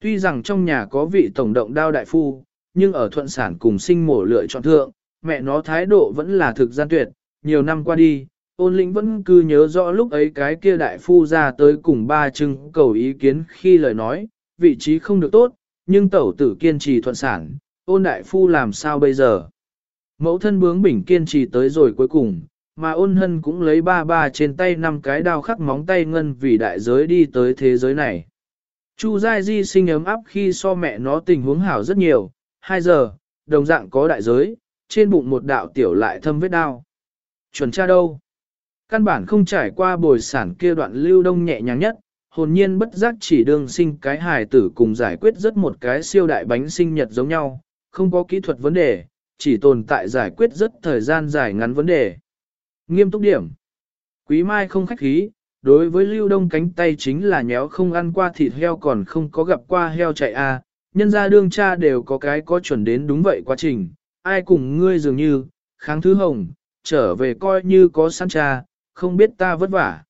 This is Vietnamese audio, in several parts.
Tuy rằng trong nhà có vị tổng động đao đại phu, nhưng ở thuận sản cùng sinh mổ lựa chọn thượng, mẹ nó thái độ vẫn là thực gian tuyệt, nhiều năm qua đi, ôn lĩnh vẫn cứ nhớ rõ lúc ấy cái kia đại phu ra tới cùng ba chưng cầu ý kiến khi lời nói, vị trí không được tốt, nhưng tẩu tử kiên trì thuận sản, ôn đại phu làm sao bây giờ? Mẫu thân bướng bỉnh kiên trì tới rồi cuối cùng, mà ôn hân cũng lấy ba ba trên tay năm cái đao khắc móng tay ngân vì đại giới đi tới thế giới này. Chu Giai Di sinh ấm áp khi so mẹ nó tình huống hảo rất nhiều, 2 giờ, đồng dạng có đại giới, trên bụng một đạo tiểu lại thâm vết đau. Chuẩn tra đâu? Căn bản không trải qua bồi sản kia đoạn lưu đông nhẹ nhàng nhất, hồn nhiên bất giác chỉ đương sinh cái hài tử cùng giải quyết rất một cái siêu đại bánh sinh nhật giống nhau, không có kỹ thuật vấn đề, chỉ tồn tại giải quyết rất thời gian dài ngắn vấn đề. Nghiêm túc điểm. Quý Mai không khách khí, đối với lưu đông cánh tay chính là nhéo không ăn qua thịt heo còn không có gặp qua heo chạy a à. nhân gia đương cha đều có cái có chuẩn đến đúng vậy quá trình, ai cùng ngươi dường như, kháng thứ hồng, trở về coi như có sẵn cha, không biết ta vất vả.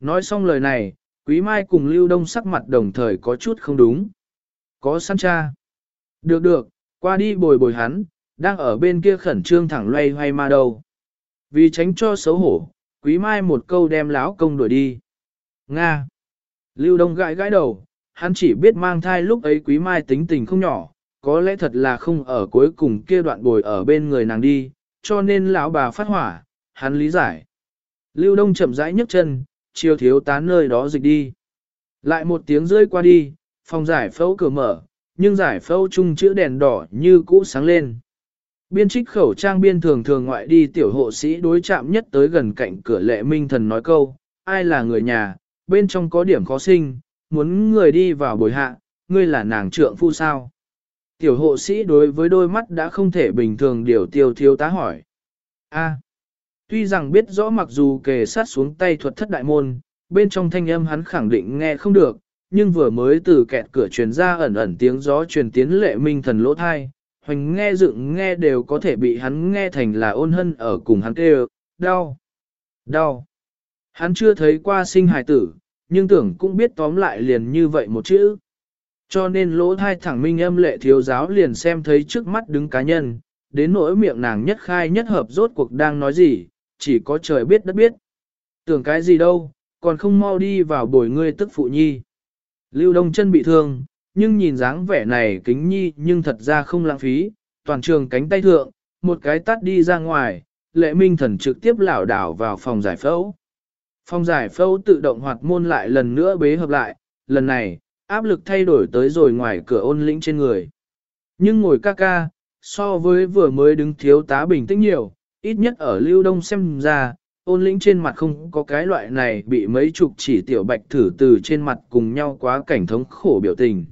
Nói xong lời này, Quý Mai cùng Lưu Đông sắc mặt đồng thời có chút không đúng. Có sẵn cha. Được được, qua đi bồi bồi hắn, đang ở bên kia khẩn trương thẳng loay hoay ma đâu. Vì tránh cho xấu hổ, Quý Mai một câu đem lão công đuổi đi. Nga. Lưu Đông gãi gãi đầu, hắn chỉ biết mang thai lúc ấy Quý Mai tính tình không nhỏ, có lẽ thật là không ở cuối cùng kia đoạn bồi ở bên người nàng đi, cho nên lão bà phát hỏa, hắn lý giải. Lưu Đông chậm rãi nhấc chân, chiều thiếu tán nơi đó dịch đi. Lại một tiếng rơi qua đi, phòng giải phẫu cửa mở, nhưng giải phẫu chung chữ đèn đỏ như cũ sáng lên. Biên trích khẩu trang biên thường thường ngoại đi tiểu hộ sĩ đối chạm nhất tới gần cạnh cửa lệ minh thần nói câu, ai là người nhà, bên trong có điểm khó sinh, muốn người đi vào bồi hạ, ngươi là nàng trượng phu sao. Tiểu hộ sĩ đối với đôi mắt đã không thể bình thường điều tiêu thiếu tá hỏi. A. tuy rằng biết rõ mặc dù kề sát xuống tay thuật thất đại môn, bên trong thanh âm hắn khẳng định nghe không được, nhưng vừa mới từ kẹt cửa truyền ra ẩn ẩn tiếng gió truyền tiến lệ minh thần lỗ thai, hoành nghe dựng nghe đều có thể bị hắn nghe thành là ôn hân ở cùng hắn kêu, đau, đau. Hắn chưa thấy qua sinh hài tử, nhưng tưởng cũng biết tóm lại liền như vậy một chữ. Cho nên lỗ thai thẳng minh âm lệ thiếu giáo liền xem thấy trước mắt đứng cá nhân, đến nỗi miệng nàng nhất khai nhất hợp rốt cuộc đang nói gì, chỉ có trời biết đất biết. Tưởng cái gì đâu, còn không mau đi vào bồi ngươi tức phụ nhi. Lưu Đông chân bị thương, nhưng nhìn dáng vẻ này kính nhi nhưng thật ra không lãng phí, toàn trường cánh tay thượng, một cái tắt đi ra ngoài, lệ minh thần trực tiếp lảo đảo vào phòng giải phẫu. Phòng giải phẫu tự động hoạt môn lại lần nữa bế hợp lại, lần này, áp lực thay đổi tới rồi ngoài cửa ôn lĩnh trên người. Nhưng ngồi ca ca, so với vừa mới đứng thiếu tá bình tĩnh nhiều, ít nhất ở lưu đông xem ra, ôn lĩnh trên mặt không có cái loại này bị mấy chục chỉ tiểu bạch thử từ trên mặt cùng nhau quá cảnh thống khổ biểu tình.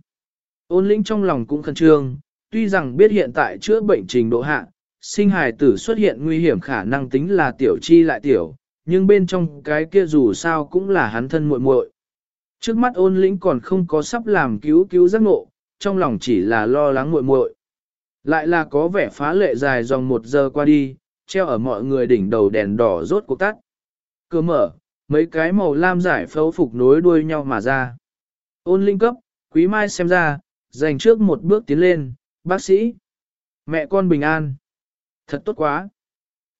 Ôn lĩnh trong lòng cũng khẩn trương, tuy rằng biết hiện tại chữa bệnh trình độ hạ, sinh hài tử xuất hiện nguy hiểm khả năng tính là tiểu chi lại tiểu, nhưng bên trong cái kia dù sao cũng là hắn thân muội muội. Trước mắt ôn lĩnh còn không có sắp làm cứu cứu giác ngộ, trong lòng chỉ là lo lắng muội muội. Lại là có vẻ phá lệ dài dòng một giờ qua đi, treo ở mọi người đỉnh đầu đèn đỏ rốt cuộc tắt. Cửa mở, mấy cái màu lam giải phẫu phục nối đuôi nhau mà ra. Ôn linh cấp, quý mai xem ra, dành trước một bước tiến lên, bác sĩ. Mẹ con bình an. Thật tốt quá.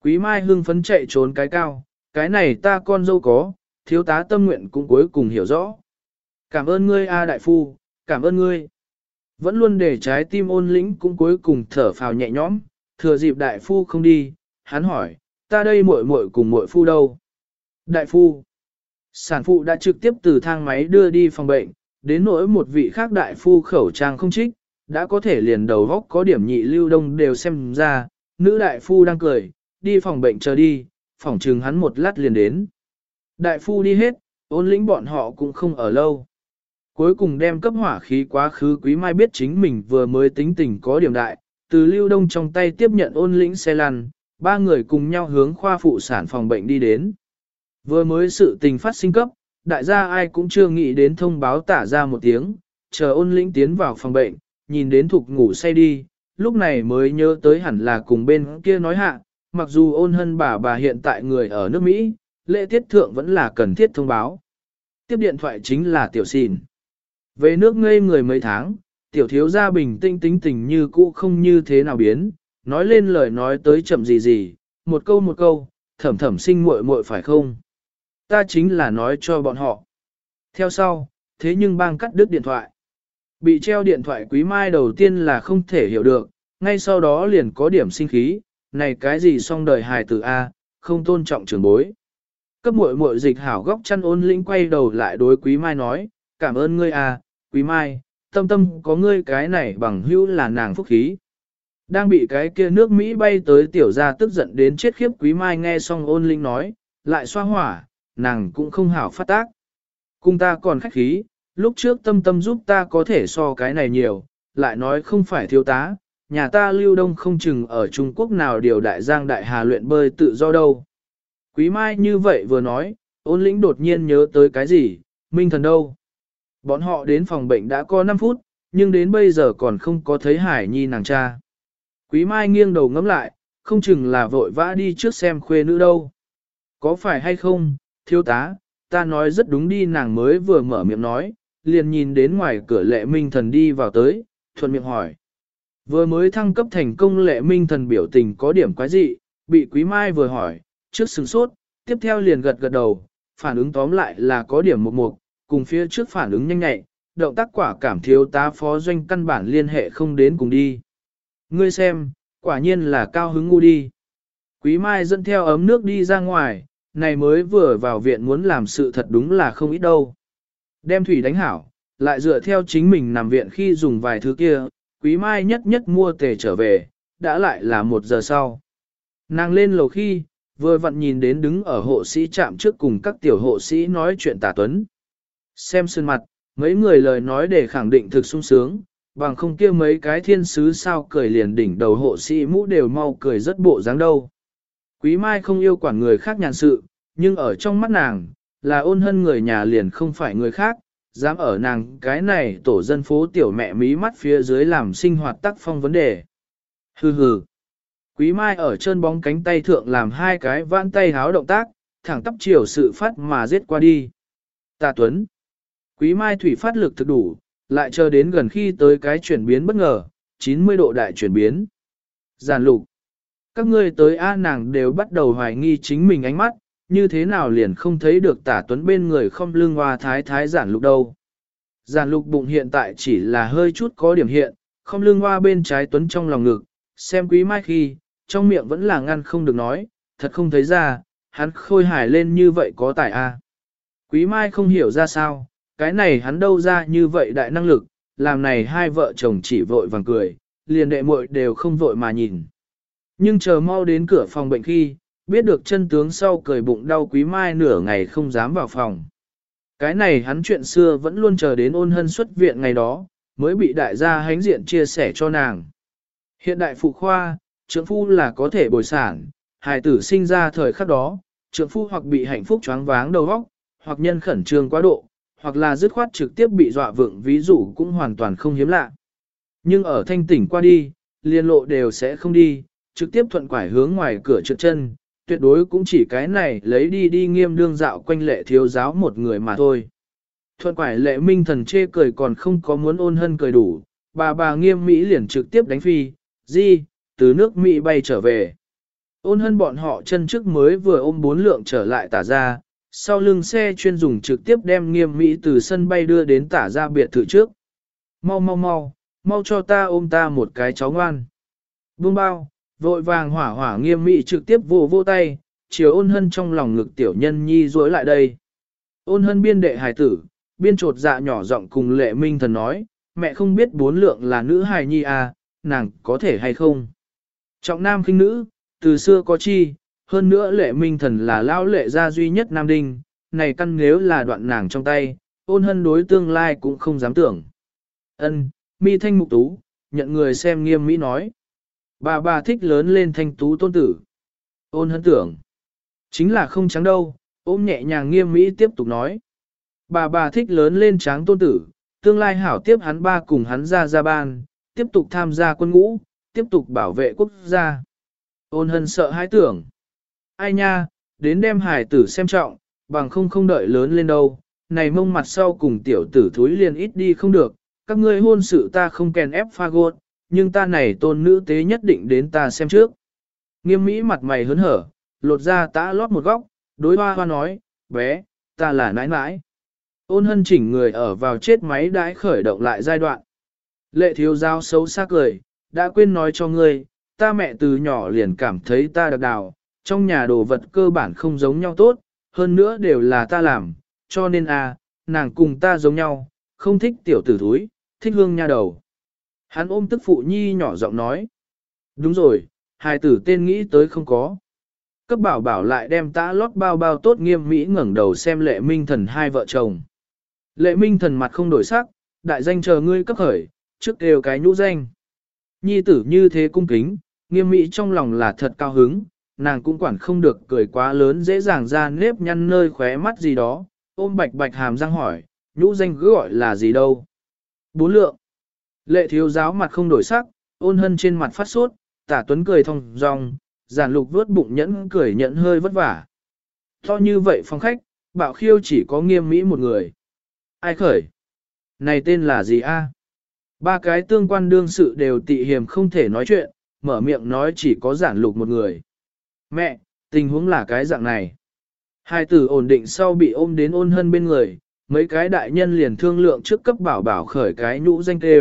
Quý mai hưng phấn chạy trốn cái cao, cái này ta con dâu có, thiếu tá tâm nguyện cũng cuối cùng hiểu rõ. Cảm ơn ngươi A đại phu, cảm ơn ngươi. Vẫn luôn để trái tim ôn lĩnh cũng cuối cùng thở phào nhẹ nhõm, thừa dịp đại phu không đi, hắn hỏi, ta đây muội muội cùng muội phu đâu? Đại phu. Sản phụ đã trực tiếp từ thang máy đưa đi phòng bệnh, đến nỗi một vị khác đại phu khẩu trang không trích, đã có thể liền đầu góc có điểm nhị lưu đông đều xem ra, nữ đại phu đang cười, đi phòng bệnh chờ đi, phòng trừng hắn một lát liền đến. Đại phu đi hết, ôn lĩnh bọn họ cũng không ở lâu. Cuối cùng đem cấp hỏa khí quá khứ quý mai biết chính mình vừa mới tính tình có điểm đại, từ lưu đông trong tay tiếp nhận ôn lĩnh xe lăn, ba người cùng nhau hướng khoa phụ sản phòng bệnh đi đến. Vừa mới sự tình phát sinh cấp, đại gia ai cũng chưa nghĩ đến thông báo tả ra một tiếng, chờ ôn lĩnh tiến vào phòng bệnh, nhìn đến thục ngủ say đi, lúc này mới nhớ tới hẳn là cùng bên kia nói hạ, mặc dù ôn hân bà bà hiện tại người ở nước Mỹ, lễ tiết thượng vẫn là cần thiết thông báo. Tiếp điện thoại chính là tiểu xìn. Về nước ngây người mấy tháng, tiểu thiếu gia bình tĩnh tính tình như cũ không như thế nào biến, nói lên lời nói tới chậm gì gì, một câu một câu, thẩm thẩm sinh muội muội phải không? Ta chính là nói cho bọn họ. Theo sau, thế nhưng bang cắt đứt điện thoại. Bị treo điện thoại quý mai đầu tiên là không thể hiểu được, ngay sau đó liền có điểm sinh khí, này cái gì xong đời hài tử A, không tôn trọng trưởng bối. Cấp muội muội dịch hảo góc chăn ôn lĩnh quay đầu lại đối quý mai nói, cảm ơn ngươi A, quý mai, tâm tâm có ngươi cái này bằng hữu là nàng phúc khí. Đang bị cái kia nước Mỹ bay tới tiểu gia tức giận đến chết khiếp quý mai nghe xong ôn linh nói, lại xoa hỏa, nàng cũng không hảo phát tác. Cung ta còn khách khí, lúc trước tâm tâm giúp ta có thể so cái này nhiều, lại nói không phải thiếu tá, nhà ta lưu đông không chừng ở Trung Quốc nào điều đại giang đại hà luyện bơi tự do đâu. Quý mai như vậy vừa nói, ôn lĩnh đột nhiên nhớ tới cái gì, minh thần đâu. Bọn họ đến phòng bệnh đã có 5 phút, nhưng đến bây giờ còn không có thấy hải nhi nàng cha. Quý mai nghiêng đầu ngắm lại, không chừng là vội vã đi trước xem khuê nữ đâu. Có phải hay không, thiếu tá, ta nói rất đúng đi nàng mới vừa mở miệng nói, liền nhìn đến ngoài cửa lệ minh thần đi vào tới, thuận miệng hỏi. Vừa mới thăng cấp thành công lệ minh thần biểu tình có điểm quái dị, bị quý mai vừa hỏi, trước sừng sốt, tiếp theo liền gật gật đầu, phản ứng tóm lại là có điểm một mục, cùng phía trước phản ứng nhanh nhạy, động tác quả cảm thiếu tá phó doanh căn bản liên hệ không đến cùng đi. Ngươi xem, quả nhiên là cao hứng ngu đi. Quý mai dẫn theo ấm nước đi ra ngoài, này mới vừa vào viện muốn làm sự thật đúng là không ít đâu. Đem thủy đánh hảo, lại dựa theo chính mình nằm viện khi dùng vài thứ kia, quý mai nhất nhất mua tề trở về, đã lại là một giờ sau. Nàng lên lầu khi, vừa vặn nhìn đến đứng ở hộ sĩ chạm trước cùng các tiểu hộ sĩ nói chuyện tả tuấn. Xem sơn mặt, mấy người lời nói để khẳng định thực sung sướng, bằng không kia mấy cái thiên sứ sao cười liền đỉnh đầu hộ sĩ mũ đều mau cười rất bộ dáng đâu. Quý Mai không yêu quản người khác nhàn sự, nhưng ở trong mắt nàng, là ôn hân người nhà liền không phải người khác, dám ở nàng cái này tổ dân phố tiểu mẹ mí mắt phía dưới làm sinh hoạt tác phong vấn đề. Hừ hừ. Quý Mai ở chân bóng cánh tay thượng làm hai cái vãn tay háo động tác, thẳng tắp chiều sự phát mà giết qua đi. Tà Tuấn. Quý Mai thủy phát lực thực đủ, lại chờ đến gần khi tới cái chuyển biến bất ngờ, 90 độ đại chuyển biến. Giản lục. Các ngươi tới A nàng đều bắt đầu hoài nghi chính mình ánh mắt, như thế nào liền không thấy được tả tuấn bên người không lưng hoa thái thái giản lục đâu. Giản lục bụng hiện tại chỉ là hơi chút có điểm hiện, không lưng hoa bên trái tuấn trong lòng ngực, xem quý mai khi, trong miệng vẫn là ngăn không được nói, thật không thấy ra, hắn khôi hài lên như vậy có tài a. Quý mai không hiểu ra sao, cái này hắn đâu ra như vậy đại năng lực, làm này hai vợ chồng chỉ vội vàng cười, liền đệ muội đều không vội mà nhìn. Nhưng chờ mau đến cửa phòng bệnh khi, biết được chân tướng sau cười bụng đau quý mai nửa ngày không dám vào phòng. Cái này hắn chuyện xưa vẫn luôn chờ đến ôn hân xuất viện ngày đó, mới bị đại gia hánh diện chia sẻ cho nàng. Hiện đại phụ khoa, trưởng phu là có thể bồi sản, hài tử sinh ra thời khắc đó, trưởng phu hoặc bị hạnh phúc choáng váng đầu óc, hoặc nhân khẩn trương quá độ, hoặc là dứt khoát trực tiếp bị dọa vượng ví dụ cũng hoàn toàn không hiếm lạ. Nhưng ở thanh tỉnh qua đi, liên lộ đều sẽ không đi, trực tiếp thuận quải hướng ngoài cửa trượt chân, tuyệt đối cũng chỉ cái này lấy đi đi nghiêm đương dạo quanh lệ thiếu giáo một người mà thôi. Thuận quải lệ minh thần chê cười còn không có muốn ôn hân cười đủ, bà bà nghiêm Mỹ liền trực tiếp đánh phi, di, từ nước Mỹ bay trở về. Ôn hân bọn họ chân trước mới vừa ôm bốn lượng trở lại tả ra, sau lưng xe chuyên dùng trực tiếp đem nghiêm Mỹ từ sân bay đưa đến tả ra biệt thự trước. Mau mau mau, mau cho ta ôm ta một cái cháu ngoan. Buông bao, vội vàng hỏa hỏa nghiêm Mỹ trực tiếp vô vô tay, chiều ôn hân trong lòng ngực tiểu nhân nhi dối lại đây. Ôn hân biên đệ hài tử, biên trột dạ nhỏ giọng cùng lệ minh thần nói, mẹ không biết bốn lượng là nữ hài nhi à, nàng có thể hay không. Trọng nam khinh nữ, từ xưa có chi, hơn nữa lệ minh thần là lão lệ gia duy nhất nam đinh, này căn nếu là đoạn nàng trong tay, ôn hân đối tương lai cũng không dám tưởng. Ân, mi thanh mục tú, nhận người xem nghiêm mỹ nói. Bà bà thích lớn lên thanh tú tôn tử. Ôn hân tưởng. Chính là không trắng đâu, ôm nhẹ nhàng nghiêm mỹ tiếp tục nói. Bà bà thích lớn lên tráng tôn tử, tương lai hảo tiếp hắn ba cùng hắn ra ra ban, tiếp tục tham gia quân ngũ, tiếp tục bảo vệ quốc gia. Ôn hân sợ hãi tưởng ai nha, đến đem hải tử xem trọng, bằng không không đợi lớn lên đâu, này mông mặt sau cùng tiểu tử thúi liền ít đi không được, các ngươi hôn sự ta không kèn ép pha gột, nhưng ta này tôn nữ tế nhất định đến ta xem trước. Nghiêm mỹ mặt mày hớn hở, lột ra tã lót một góc, đối hoa hoa nói, bé, ta là nãi nãi. Ôn hân chỉnh người ở vào chết máy đãi khởi động lại giai đoạn. Lệ thiếu giao xấu xác cười, đã quên nói cho ngươi, ta mẹ từ nhỏ liền cảm thấy ta đặc đào, trong nhà đồ vật cơ bản không giống nhau tốt, hơn nữa đều là ta làm, cho nên à, nàng cùng ta giống nhau, không thích tiểu tử thúi, thích hương nha đầu. Hắn ôm tức phụ nhi nhỏ giọng nói. Đúng rồi, hài tử tên nghĩ tới không có. Cấp bảo bảo lại đem tã lót bao bao tốt nghiêm mỹ ngẩng đầu xem lệ minh thần hai vợ chồng. Lệ minh thần mặt không đổi sắc, đại danh chờ ngươi cấp khởi, trước đều cái nhũ danh. Nhi tử như thế cung kính, nghiêm mỹ trong lòng là thật cao hứng, nàng cũng quản không được cười quá lớn dễ dàng ra nếp nhăn nơi khóe mắt gì đó, ôm bạch bạch hàm răng hỏi, nhũ danh cứ gọi là gì đâu. Bốn lượng. Lệ thiếu giáo mặt không đổi sắc, ôn hân trên mặt phát sốt, tả tuấn cười thong dong, giản lục vớt bụng nhẫn cười nhẫn hơi vất vả. To như vậy phòng khách, bạo khiêu chỉ có nghiêm mỹ một người. Ai khởi? Này tên là gì a? Ba cái tương quan đương sự đều tị hiềm không thể nói chuyện, mở miệng nói chỉ có giản lục một người. Mẹ, tình huống là cái dạng này. Hai tử ổn định sau bị ôm đến ôn hân bên người, mấy cái đại nhân liền thương lượng trước cấp bảo bảo khởi cái nhũ danh tê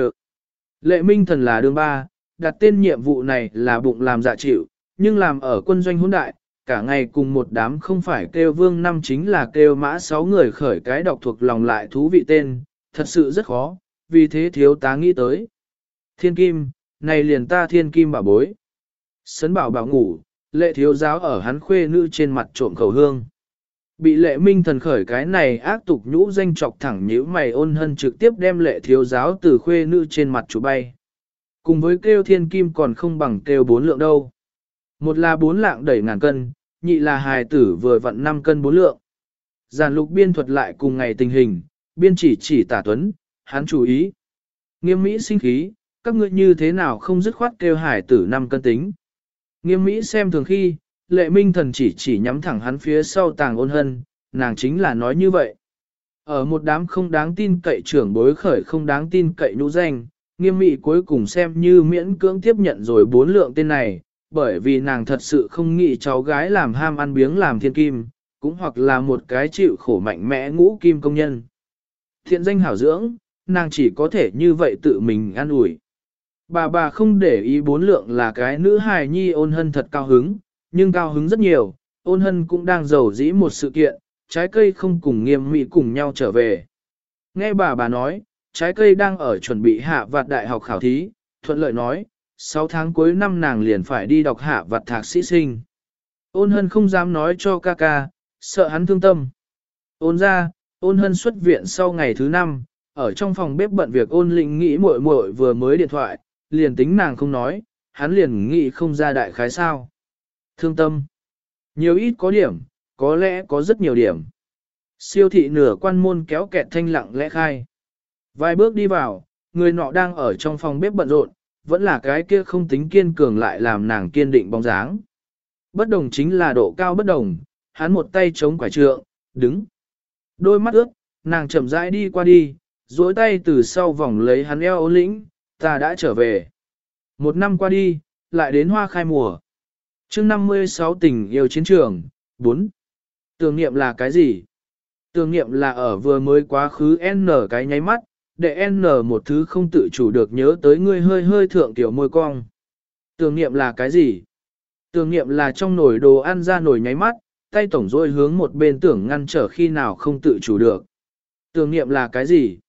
Lệ minh thần là đương ba, đặt tên nhiệm vụ này là bụng làm dạ chịu, nhưng làm ở quân doanh hỗn đại, cả ngày cùng một đám không phải kêu vương năm chính là kêu mã sáu người khởi cái đọc thuộc lòng lại thú vị tên, thật sự rất khó, vì thế thiếu tá nghĩ tới. Thiên kim, này liền ta thiên kim bảo bối. Sấn bảo bảo ngủ, lệ thiếu giáo ở hắn khuê nữ trên mặt trộm khẩu hương. Bị lệ minh thần khởi cái này ác tục nhũ danh chọc thẳng nhíu mày ôn hân trực tiếp đem lệ thiếu giáo từ khuê nữ trên mặt chủ bay. Cùng với kêu thiên kim còn không bằng kêu bốn lượng đâu. Một là bốn lạng đẩy ngàn cân, nhị là hài tử vừa vặn năm cân bốn lượng. Giàn lục biên thuật lại cùng ngày tình hình, biên chỉ chỉ tả tuấn, hắn chú ý. Nghiêm mỹ sinh khí, các ngươi như thế nào không dứt khoát kêu hải tử năm cân tính. Nghiêm mỹ xem thường khi, lệ minh thần chỉ chỉ nhắm thẳng hắn phía sau tàng ôn hân, nàng chính là nói như vậy. Ở một đám không đáng tin cậy trưởng bối khởi không đáng tin cậy nhũ danh, nghiêm mị cuối cùng xem như miễn cưỡng tiếp nhận rồi bốn lượng tên này, bởi vì nàng thật sự không nghĩ cháu gái làm ham ăn biếng làm thiên kim, cũng hoặc là một cái chịu khổ mạnh mẽ ngũ kim công nhân. Thiện danh hảo dưỡng, nàng chỉ có thể như vậy tự mình ăn ủi. Bà bà không để ý bốn lượng là cái nữ hài nhi ôn hân thật cao hứng, nhưng cao hứng rất nhiều, ôn hân cũng đang giàu dĩ một sự kiện, trái cây không cùng nghiêm mỹ cùng nhau trở về. Nghe bà bà nói, trái cây đang ở chuẩn bị hạ vạt đại học khảo thí, thuận lợi nói, 6 tháng cuối năm nàng liền phải đi đọc hạ vạt thạc sĩ sinh. Ôn hân không dám nói cho ca ca, sợ hắn thương tâm. Ôn ra, ôn hân xuất viện sau ngày thứ năm, ở trong phòng bếp bận việc ôn lĩnh nghĩ muội muội vừa mới điện thoại, liền tính nàng không nói, hắn liền nghĩ không ra đại khái sao. Thương tâm. Nhiều ít có điểm, có lẽ có rất nhiều điểm. Siêu thị nửa quan môn kéo kẹt thanh lặng lẽ khai. Vài bước đi vào, người nọ đang ở trong phòng bếp bận rộn, vẫn là cái kia không tính kiên cường lại làm nàng kiên định bóng dáng. Bất đồng chính là độ cao bất đồng, hắn một tay chống quả trượng, đứng. Đôi mắt ướt, nàng chậm rãi đi qua đi, duỗi tay từ sau vòng lấy hắn eo ôn lĩnh, ta đã trở về. Một năm qua đi, lại đến hoa khai mùa chương 56 tình yêu chiến trường, 4. Tưởng niệm là cái gì? Tưởng niệm là ở vừa mới quá khứ N cái nháy mắt, để N một thứ không tự chủ được nhớ tới ngươi hơi hơi thượng tiểu môi cong. Tưởng niệm là cái gì? Tưởng niệm là trong nồi đồ ăn ra nồi nháy mắt, tay tổng rôi hướng một bên tưởng ngăn trở khi nào không tự chủ được. Tưởng niệm là cái gì?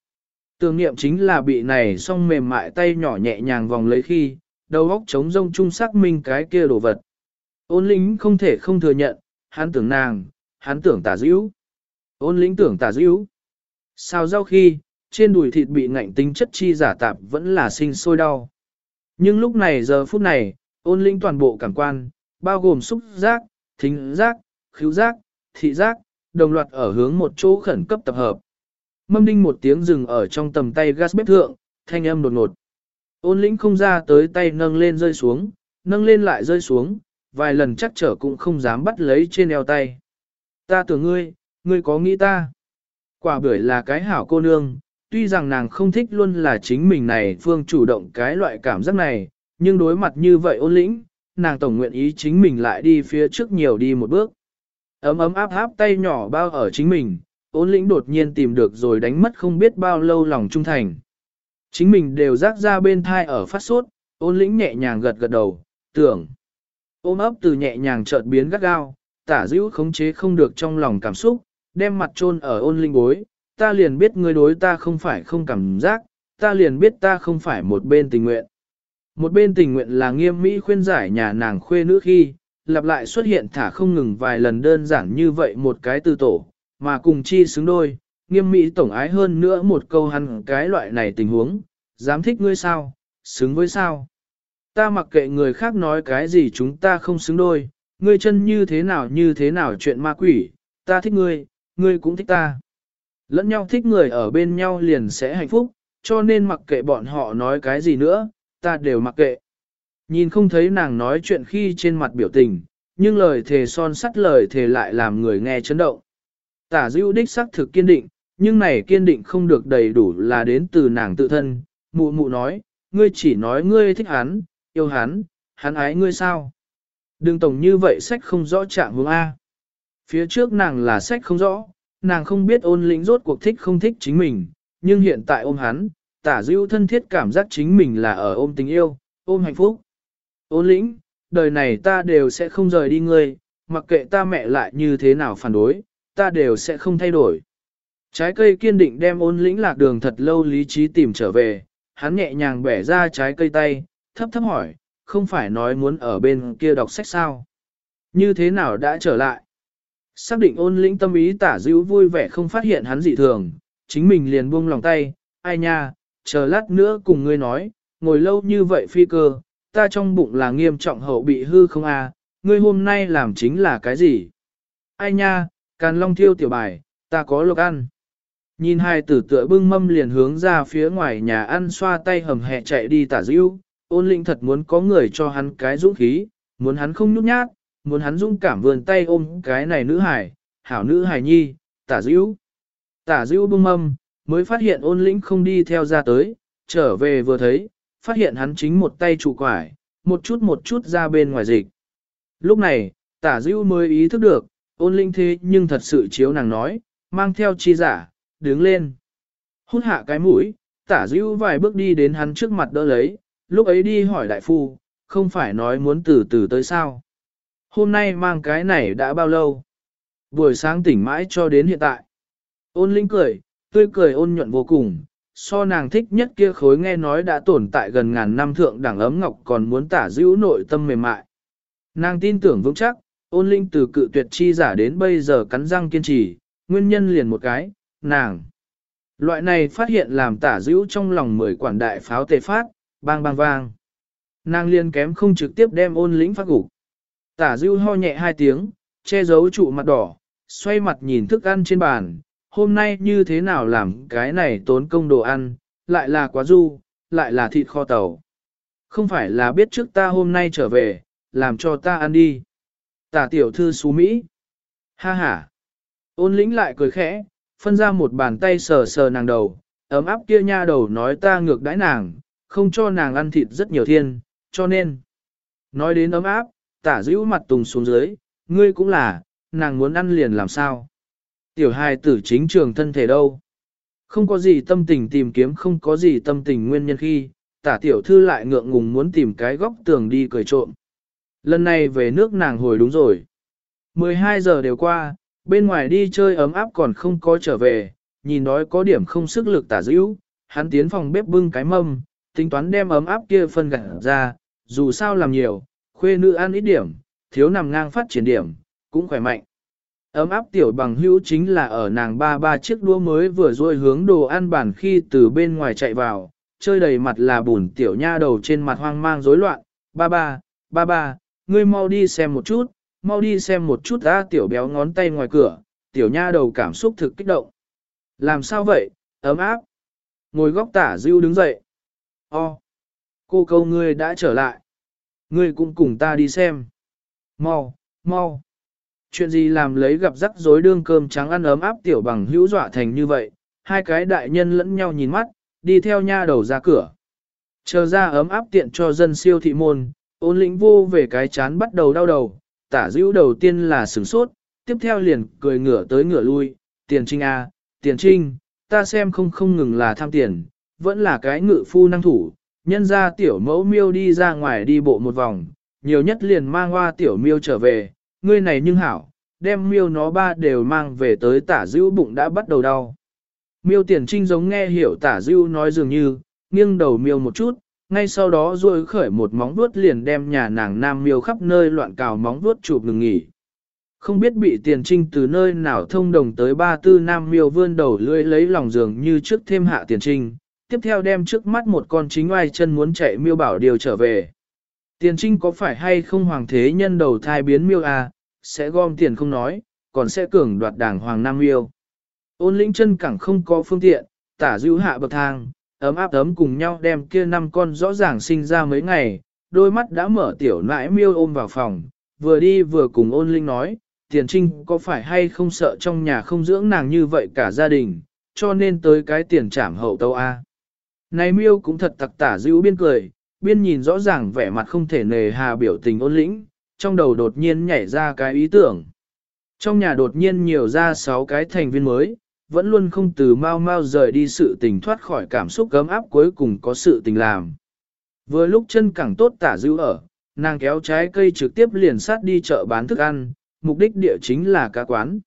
Tưởng niệm chính là bị này xong mềm mại tay nhỏ nhẹ nhàng vòng lấy khi, đầu óc trống rông trung xác minh cái kia đồ vật. Ôn lính không thể không thừa nhận, hắn tưởng nàng, hắn tưởng tà dữ. Ôn lính tưởng tà dữ. Sao rau khi, trên đùi thịt bị ngạnh tính chất chi giả tạp vẫn là sinh sôi đau. Nhưng lúc này giờ phút này, ôn lính toàn bộ cảm quan, bao gồm xúc giác, thính giác, khứu giác, thị giác, đồng loạt ở hướng một chỗ khẩn cấp tập hợp. Mâm đinh một tiếng rừng ở trong tầm tay gas bếp thượng, thanh âm đột ngột. Ôn lĩnh không ra tới tay nâng lên rơi xuống, nâng lên lại rơi xuống, vài lần chắc trở cũng không dám bắt lấy trên eo tay. Ta tưởng ngươi, ngươi có nghĩ ta. Quả bưởi là cái hảo cô nương, tuy rằng nàng không thích luôn là chính mình này phương chủ động cái loại cảm giác này, nhưng đối mặt như vậy ôn lĩnh, nàng tổng nguyện ý chính mình lại đi phía trước nhiều đi một bước. Ấm ấm áp áp tay nhỏ bao ở chính mình, ôn lĩnh đột nhiên tìm được rồi đánh mất không biết bao lâu lòng trung thành. Chính mình đều rác ra bên thai ở phát sốt, ôn lĩnh nhẹ nhàng gật gật đầu, tưởng. Ôm ấp từ nhẹ nhàng chợt biến gắt gao, tả dữ khống chế không được trong lòng cảm xúc, đem mặt chôn ở ôn linh bối, ta liền biết ngươi đối ta không phải không cảm giác, ta liền biết ta không phải một bên tình nguyện. Một bên tình nguyện là nghiêm mỹ khuyên giải nhà nàng khuê nữ khi, lặp lại xuất hiện thả không ngừng vài lần đơn giản như vậy một cái từ tổ, mà cùng chi xứng đôi, nghiêm mỹ tổng ái hơn nữa một câu hắn cái loại này tình huống, dám thích ngươi sao, xứng với sao. Ta mặc kệ người khác nói cái gì chúng ta không xứng đôi, ngươi chân như thế nào như thế nào chuyện ma quỷ, ta thích ngươi, ngươi cũng thích ta. Lẫn nhau thích người ở bên nhau liền sẽ hạnh phúc, cho nên mặc kệ bọn họ nói cái gì nữa, ta đều mặc kệ. Nhìn không thấy nàng nói chuyện khi trên mặt biểu tình, nhưng lời thề son sắt lời thề lại làm người nghe chấn động. Tả dữ đích xác thực kiên định, nhưng này kiên định không được đầy đủ là đến từ nàng tự thân. Mụ mụ nói, ngươi chỉ nói ngươi thích hắn, yêu hắn, hắn ái ngươi sao? Đừng tổng như vậy sách không rõ trạng hướng A. Phía trước nàng là sách không rõ, nàng không biết ôn lĩnh rốt cuộc thích không thích chính mình, nhưng hiện tại ôm hắn, tả dưu thân thiết cảm giác chính mình là ở ôm tình yêu, ôm hạnh phúc. Ôn lĩnh, đời này ta đều sẽ không rời đi ngươi, mặc kệ ta mẹ lại như thế nào phản đối, ta đều sẽ không thay đổi. Trái cây kiên định đem ôn lĩnh lạc đường thật lâu lý trí tìm trở về, hắn nhẹ nhàng bẻ ra trái cây tay, thấp thấp hỏi, không phải nói muốn ở bên kia đọc sách sao? Như thế nào đã trở lại? Xác định ôn lĩnh tâm ý tả dữ vui vẻ không phát hiện hắn dị thường, chính mình liền buông lòng tay, ai nha, chờ lát nữa cùng ngươi nói, ngồi lâu như vậy phi cơ, ta trong bụng là nghiêm trọng hậu bị hư không à, ngươi hôm nay làm chính là cái gì? Ai nha, càn long thiêu tiểu bài, ta có lộc ăn. Nhìn hai tử tựa bưng mâm liền hướng ra phía ngoài nhà ăn xoa tay hầm hẹ chạy đi tả dữ, ôn Linh thật muốn có người cho hắn cái dũng khí, muốn hắn không nhút nhát, muốn hắn dũng cảm vườn tay ôm cái này nữ hải, hảo nữ hải nhi, tả dữ. Tả dữ bưng mâm, mới phát hiện ôn lĩnh không đi theo ra tới, trở về vừa thấy, phát hiện hắn chính một tay trụ quải, một chút một chút ra bên ngoài dịch. Lúc này, tả dữ mới ý thức được, ôn linh thế nhưng thật sự chiếu nàng nói, mang theo chi giả, đứng lên. Hút hạ cái mũi, tả dữ vài bước đi đến hắn trước mặt đỡ lấy, lúc ấy đi hỏi đại phu, không phải nói muốn từ từ tới sao. Hôm nay mang cái này đã bao lâu? Buổi sáng tỉnh mãi cho đến hiện tại. Ôn linh cười, tươi cười ôn nhuận vô cùng, so nàng thích nhất kia khối nghe nói đã tồn tại gần ngàn năm thượng đẳng ấm ngọc còn muốn tả dữ nội tâm mềm mại. Nàng tin tưởng vững chắc, ôn linh từ cự tuyệt chi giả đến bây giờ cắn răng kiên trì, nguyên nhân liền một cái, nàng. Loại này phát hiện làm tả dữ trong lòng mười quản đại pháo tề phát, bang bang vang. Nàng liên kém không trực tiếp đem ôn lĩnh phát gục. Tả dư ho nhẹ hai tiếng, che giấu trụ mặt đỏ, xoay mặt nhìn thức ăn trên bàn, hôm nay như thế nào làm cái này tốn công đồ ăn, lại là quá du, lại là thịt kho tàu. Không phải là biết trước ta hôm nay trở về, làm cho ta ăn đi. Tả tiểu thư xú Mỹ. Ha ha. Ôn lĩnh lại cười khẽ, phân ra một bàn tay sờ sờ nàng đầu, ấm áp kia nha đầu nói ta ngược đãi nàng, không cho nàng ăn thịt rất nhiều thiên, cho nên. Nói đến ấm áp, tả dữ mặt tùng xuống dưới, ngươi cũng là, nàng muốn ăn liền làm sao. Tiểu hài tử chính trường thân thể đâu. Không có gì tâm tình tìm kiếm không có gì tâm tình nguyên nhân khi, tả tiểu thư lại ngượng ngùng muốn tìm cái góc tường đi cười trộm. Lần này về nước nàng hồi đúng rồi. 12 giờ đều qua, bên ngoài đi chơi ấm áp còn không có trở về, nhìn nói có điểm không sức lực tả dữ, hắn tiến phòng bếp bưng cái mâm, tính toán đem ấm áp kia phân gặt ra, dù sao làm nhiều, khuê nữ ăn ít điểm, thiếu nằm ngang phát triển điểm, cũng khỏe mạnh. Ấm áp tiểu bằng hữu chính là ở nàng ba ba chiếc đũa mới vừa rồi hướng đồ ăn bản khi từ bên ngoài chạy vào, chơi đầy mặt là bùn tiểu nha đầu trên mặt hoang mang rối loạn, ba ba, ba ba, ngươi mau đi xem một chút, mau đi xem một chút ra tiểu béo ngón tay ngoài cửa, tiểu nha đầu cảm xúc thực kích động. Làm sao vậy, ấm áp? Ngồi góc tả dưu đứng dậy. O, cô câu ngươi đã trở lại. Ngươi cũng cùng ta đi xem. Mau, mau. chuyện gì làm lấy gặp rắc rối đương cơm trắng ăn ấm áp tiểu bằng hữu dọa thành như vậy, hai cái đại nhân lẫn nhau nhìn mắt, đi theo nha đầu ra cửa. Chờ ra ấm áp tiện cho dân siêu thị môn, ôn lĩnh vô về cái chán bắt đầu đau đầu, tả dữ đầu tiên là sửng sốt, tiếp theo liền cười ngửa tới ngửa lui, tiền trinh A, tiền trinh, ta xem không không ngừng là tham tiền, vẫn là cái ngự phu năng thủ, nhân ra tiểu mẫu miêu đi ra ngoài đi bộ một vòng, nhiều nhất liền mang hoa tiểu miêu trở về, ngươi này nhưng hảo, đem miêu nó ba đều mang về tới tả dữ bụng đã bắt đầu đau. Miêu tiền trinh giống nghe hiểu tả dữ nói dường như, nghiêng đầu miêu một chút, ngay sau đó ruôi khởi một móng vuốt liền đem nhà nàng nam miêu khắp nơi loạn cào móng vuốt chụp ngừng nghỉ. Không biết bị tiền trinh từ nơi nào thông đồng tới ba tư nam miêu vươn đầu lưỡi lấy lòng giường như trước thêm hạ tiền trinh, tiếp theo đem trước mắt một con chính oai chân muốn chạy miêu bảo điều trở về. Tiền trinh có phải hay không hoàng thế nhân đầu thai biến miêu à, sẽ gom tiền không nói, còn sẽ cường đoạt đảng hoàng nam miêu. Ôn lĩnh chân cẳng không có phương tiện, tả dữ hạ bậc thang, ấm áp ấm cùng nhau đem kia năm con rõ ràng sinh ra mấy ngày, đôi mắt đã mở tiểu nãi miêu ôm vào phòng, vừa đi vừa cùng ôn linh nói, tiền trinh có phải hay không sợ trong nhà không dưỡng nàng như vậy cả gia đình, cho nên tới cái tiền trảm hậu tâu A. Này miêu cũng thật tặc tả dữ biên cười, biên nhìn rõ ràng vẻ mặt không thể nề hà biểu tình ôn lĩnh, trong đầu đột nhiên nhảy ra cái ý tưởng. Trong nhà đột nhiên nhiều ra sáu cái thành viên mới, vẫn luôn không từ mau mau rời đi sự tình thoát khỏi cảm xúc gấm áp cuối cùng có sự tình làm. Vừa lúc chân càng tốt tả dữ ở, nàng kéo trái cây trực tiếp liền sát đi chợ bán thức ăn, mục đích địa chính là cá quán.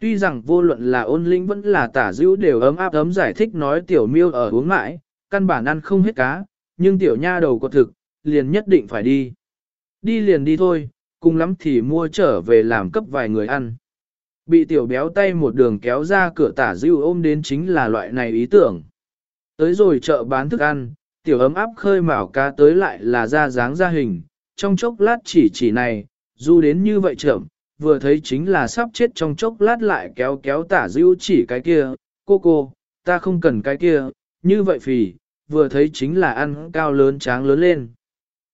Tuy rằng vô luận là ôn linh vẫn là tả dữ đều ấm áp ấm giải thích nói tiểu miêu ở uống mãi, căn bản ăn không hết cá, nhưng tiểu nha đầu có thực, liền nhất định phải đi. Đi liền đi thôi, cùng lắm thì mua trở về làm cấp vài người ăn. Bị tiểu béo tay một đường kéo ra cửa tả dịu ôm đến chính là loại này ý tưởng. Tới rồi chợ bán thức ăn, tiểu ấm áp khơi mào cá tới lại là ra dáng ra hình, trong chốc lát chỉ chỉ này, dù đến như vậy chậm, vừa thấy chính là sắp chết trong chốc lát lại kéo kéo tả dưu chỉ cái kia, cô cô, ta không cần cái kia, như vậy phì, vừa thấy chính là ăn cao lớn tráng lớn lên.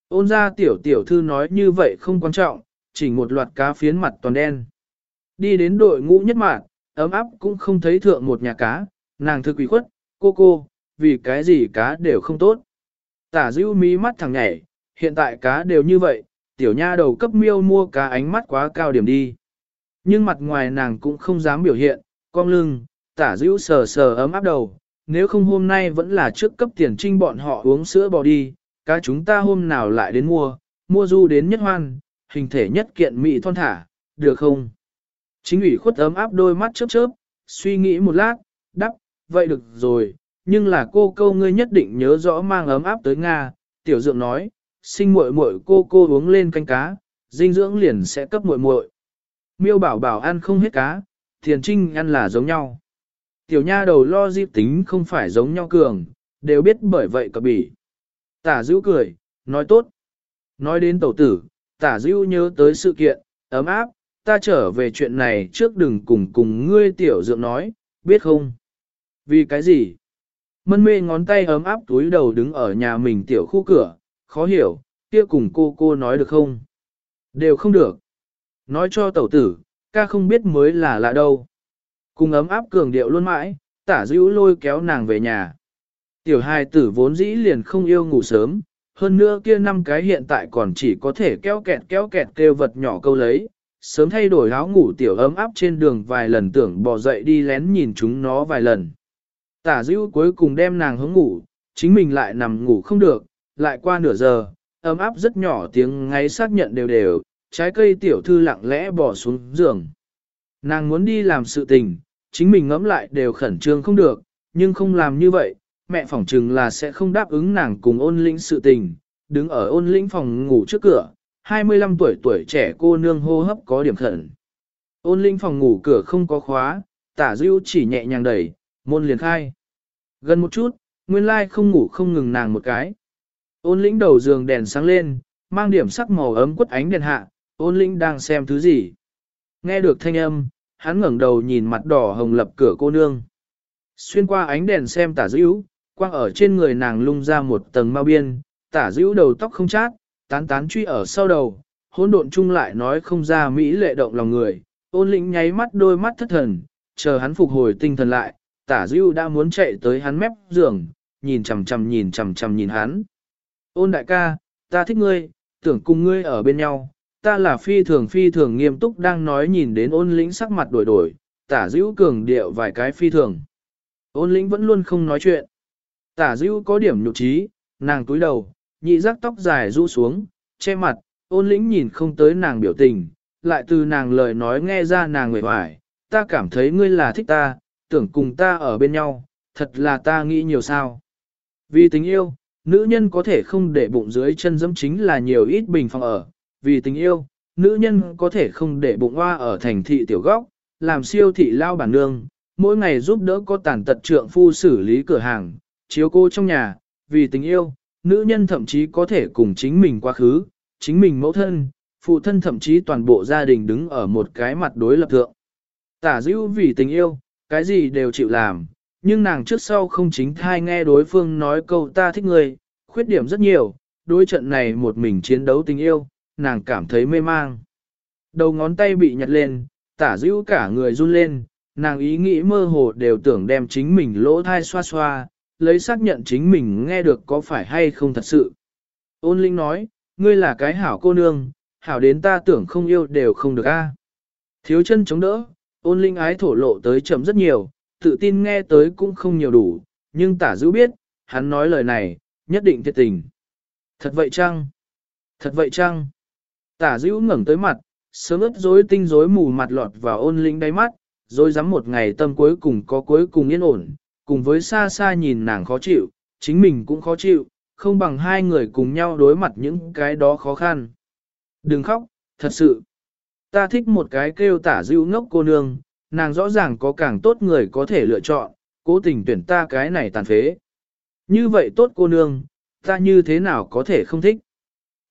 Ôn ra tiểu tiểu thư nói như vậy không quan trọng, chỉ một loạt cá phiến mặt toàn đen. Đi đến đội ngũ nhất mạng, ấm áp cũng không thấy thượng một nhà cá, nàng thư quỷ khuất, cô cô, vì cái gì cá đều không tốt. Tả dữ mí mắt thằng nhảy, hiện tại cá đều như vậy, tiểu nha đầu cấp miêu mua cá ánh mắt quá cao điểm đi. Nhưng mặt ngoài nàng cũng không dám biểu hiện, cong lưng, tả dữ sờ sờ ấm áp đầu, nếu không hôm nay vẫn là trước cấp tiền trinh bọn họ uống sữa bò đi, cá chúng ta hôm nào lại đến mua, mua du đến nhất hoan, hình thể nhất kiện mị thon thả, được không? Chính ủy khuất ấm áp đôi mắt chớp chớp, suy nghĩ một lát, đắp, vậy được rồi, nhưng là cô câu ngươi nhất định nhớ rõ mang ấm áp tới Nga, tiểu dượng nói, sinh muội muội cô cô uống lên canh cá, dinh dưỡng liền sẽ cấp muội muội. Miêu bảo bảo ăn không hết cá, thiền trinh ăn là giống nhau. Tiểu nha đầu lo dịp tính không phải giống nhau cường, đều biết bởi vậy cập bỉ. Tả dữ cười, nói tốt. Nói đến tẩu tử, tả dữ nhớ tới sự kiện, ấm áp, ta trở về chuyện này trước đừng cùng cùng ngươi tiểu dượng nói, biết không? Vì cái gì? Mân mê ngón tay ấm áp túi đầu đứng ở nhà mình tiểu khu cửa, khó hiểu, kia cùng cô cô nói được không? Đều không được. Nói cho tẩu tử, ca không biết mới là lạ đâu. Cùng ấm áp cường điệu luôn mãi, tả dữ lôi kéo nàng về nhà. Tiểu hài tử vốn dĩ liền không yêu ngủ sớm, hơn nữa kia năm cái hiện tại còn chỉ có thể kéo kẹt kéo kẹt kêu vật nhỏ câu lấy, sớm thay đổi áo ngủ tiểu ấm áp trên đường vài lần tưởng bỏ dậy đi lén nhìn chúng nó vài lần. Tả dữ cuối cùng đem nàng hướng ngủ, chính mình lại nằm ngủ không được, lại qua nửa giờ, ấm áp rất nhỏ tiếng ngáy xác nhận đều đều, trái cây tiểu thư lặng lẽ bỏ xuống giường. Nàng muốn đi làm sự tình, chính mình ngẫm lại đều khẩn trương không được, nhưng không làm như vậy, mẹ phỏng chừng là sẽ không đáp ứng nàng cùng ôn lĩnh sự tình, đứng ở ôn lĩnh phòng ngủ trước cửa, 25 tuổi tuổi trẻ cô nương hô hấp có điểm khẩn. Ôn linh phòng ngủ cửa không có khóa, tả dưu chỉ nhẹ nhàng đẩy, môn liền khai. Gần một chút, nguyên lai không ngủ không ngừng nàng một cái. Ôn lĩnh đầu giường đèn sáng lên, mang điểm sắc màu ấm quất ánh đèn hạ, ôn lĩnh đang xem thứ gì. Nghe được thanh âm, hắn ngẩng đầu nhìn mặt đỏ hồng lập cửa cô nương. Xuyên qua ánh đèn xem tả dữ, quang ở trên người nàng lung ra một tầng mau biên, tả dữ đầu tóc không chát, tán tán truy ở sau đầu, hỗn độn chung lại nói không ra mỹ lệ động lòng người, ôn lĩnh nháy mắt đôi mắt thất thần, chờ hắn phục hồi tinh thần lại, tả dữ đã muốn chạy tới hắn mép giường, nhìn chằm chằm nhìn chằm chằm nhìn hắn. Ôn đại ca, ta thích ngươi, tưởng cùng ngươi ở bên nhau, ta là phi thường phi thường nghiêm túc đang nói nhìn đến ôn lĩnh sắc mặt đổi đổi, tả dữ cường điệu vài cái phi thường. Ôn lĩnh vẫn luôn không nói chuyện. Tả dữ có điểm nhục trí, nàng túi đầu, nhị giác tóc dài rũ xuống, che mặt, ôn lĩnh nhìn không tới nàng biểu tình, lại từ nàng lời nói nghe ra nàng người hoài, ta cảm thấy ngươi là thích ta, tưởng cùng ta ở bên nhau, thật là ta nghĩ nhiều sao. Vì tình yêu, nữ nhân có thể không để bụng dưới chân dẫm chính là nhiều ít bình phòng ở, vì tình yêu, nữ nhân có thể không để bụng hoa ở thành thị tiểu góc, làm siêu thị lao bản nương, mỗi ngày giúp đỡ có tàn tật trượng phu xử lý cửa hàng, chiếu cô trong nhà, vì tình yêu, nữ nhân thậm chí có thể cùng chính mình quá khứ, chính mình mẫu thân, phụ thân thậm chí toàn bộ gia đình đứng ở một cái mặt đối lập thượng. Tả dữ vì tình yêu, cái gì đều chịu làm, nhưng nàng trước sau không chính thai nghe đối phương nói câu ta thích người, khuyết điểm rất nhiều, đối trận này một mình chiến đấu tình yêu, nàng cảm thấy mê mang. Đầu ngón tay bị nhặt lên, tả dữ cả người run lên, nàng ý nghĩ mơ hồ đều tưởng đem chính mình lỗ thai xoa xoa, lấy xác nhận chính mình nghe được có phải hay không thật sự. Ôn Linh nói, ngươi là cái hảo cô nương, hảo đến ta tưởng không yêu đều không được a. Thiếu chân chống đỡ, ôn Linh ái thổ lộ tới chậm rất nhiều, tự tin nghe tới cũng không nhiều đủ, nhưng tả dữ biết, hắn nói lời này, nhất định thiệt tình. Thật vậy chăng? Thật vậy chăng? Tả dữ ngẩng tới mặt, sớm ướt rối tinh rối mù mặt lọt vào ôn linh đáy mắt, rồi dám một ngày tâm cuối cùng có cuối cùng yên ổn, cùng với xa xa nhìn nàng khó chịu, chính mình cũng khó chịu, không bằng hai người cùng nhau đối mặt những cái đó khó khăn. Đừng khóc, thật sự. Ta thích một cái kêu tả dữ ngốc cô nương, nàng rõ ràng có càng tốt người có thể lựa chọn, cố tình tuyển ta cái này tàn phế. Như vậy tốt cô nương, ta như thế nào có thể không thích.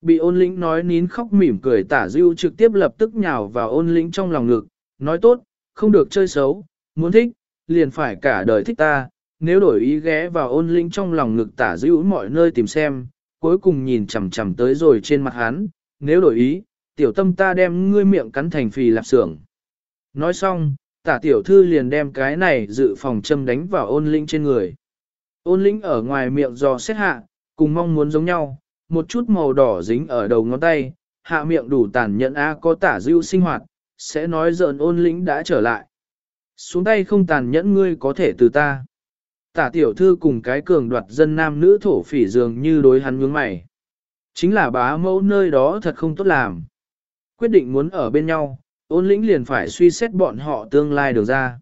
Bị ôn lĩnh nói nín khóc mỉm cười tả dưu trực tiếp lập tức nhào vào ôn lĩnh trong lòng ngực, nói tốt, không được chơi xấu, muốn thích, liền phải cả đời thích ta, nếu đổi ý ghé vào ôn lĩnh trong lòng ngực tả dưu mọi nơi tìm xem, cuối cùng nhìn chằm chằm tới rồi trên mặt hắn, nếu đổi ý, tiểu tâm ta đem ngươi miệng cắn thành phì lạp xưởng. Nói xong, tả tiểu thư liền đem cái này dự phòng châm đánh vào ôn lĩnh trên người. Ôn lĩnh ở ngoài miệng do xét hạ, cùng mong muốn giống nhau, một chút màu đỏ dính ở đầu ngón tay, hạ miệng đủ tàn nhẫn A có tả dưu sinh hoạt, sẽ nói giỡn ôn lĩnh đã trở lại. Xuống tay không tàn nhẫn ngươi có thể từ ta. Tả tiểu thư cùng cái cường đoạt dân nam nữ thổ phỉ dường như đối hắn nhướng mày. Chính là bá mẫu nơi đó thật không tốt làm. Quyết định muốn ở bên nhau, ôn lĩnh liền phải suy xét bọn họ tương lai được ra.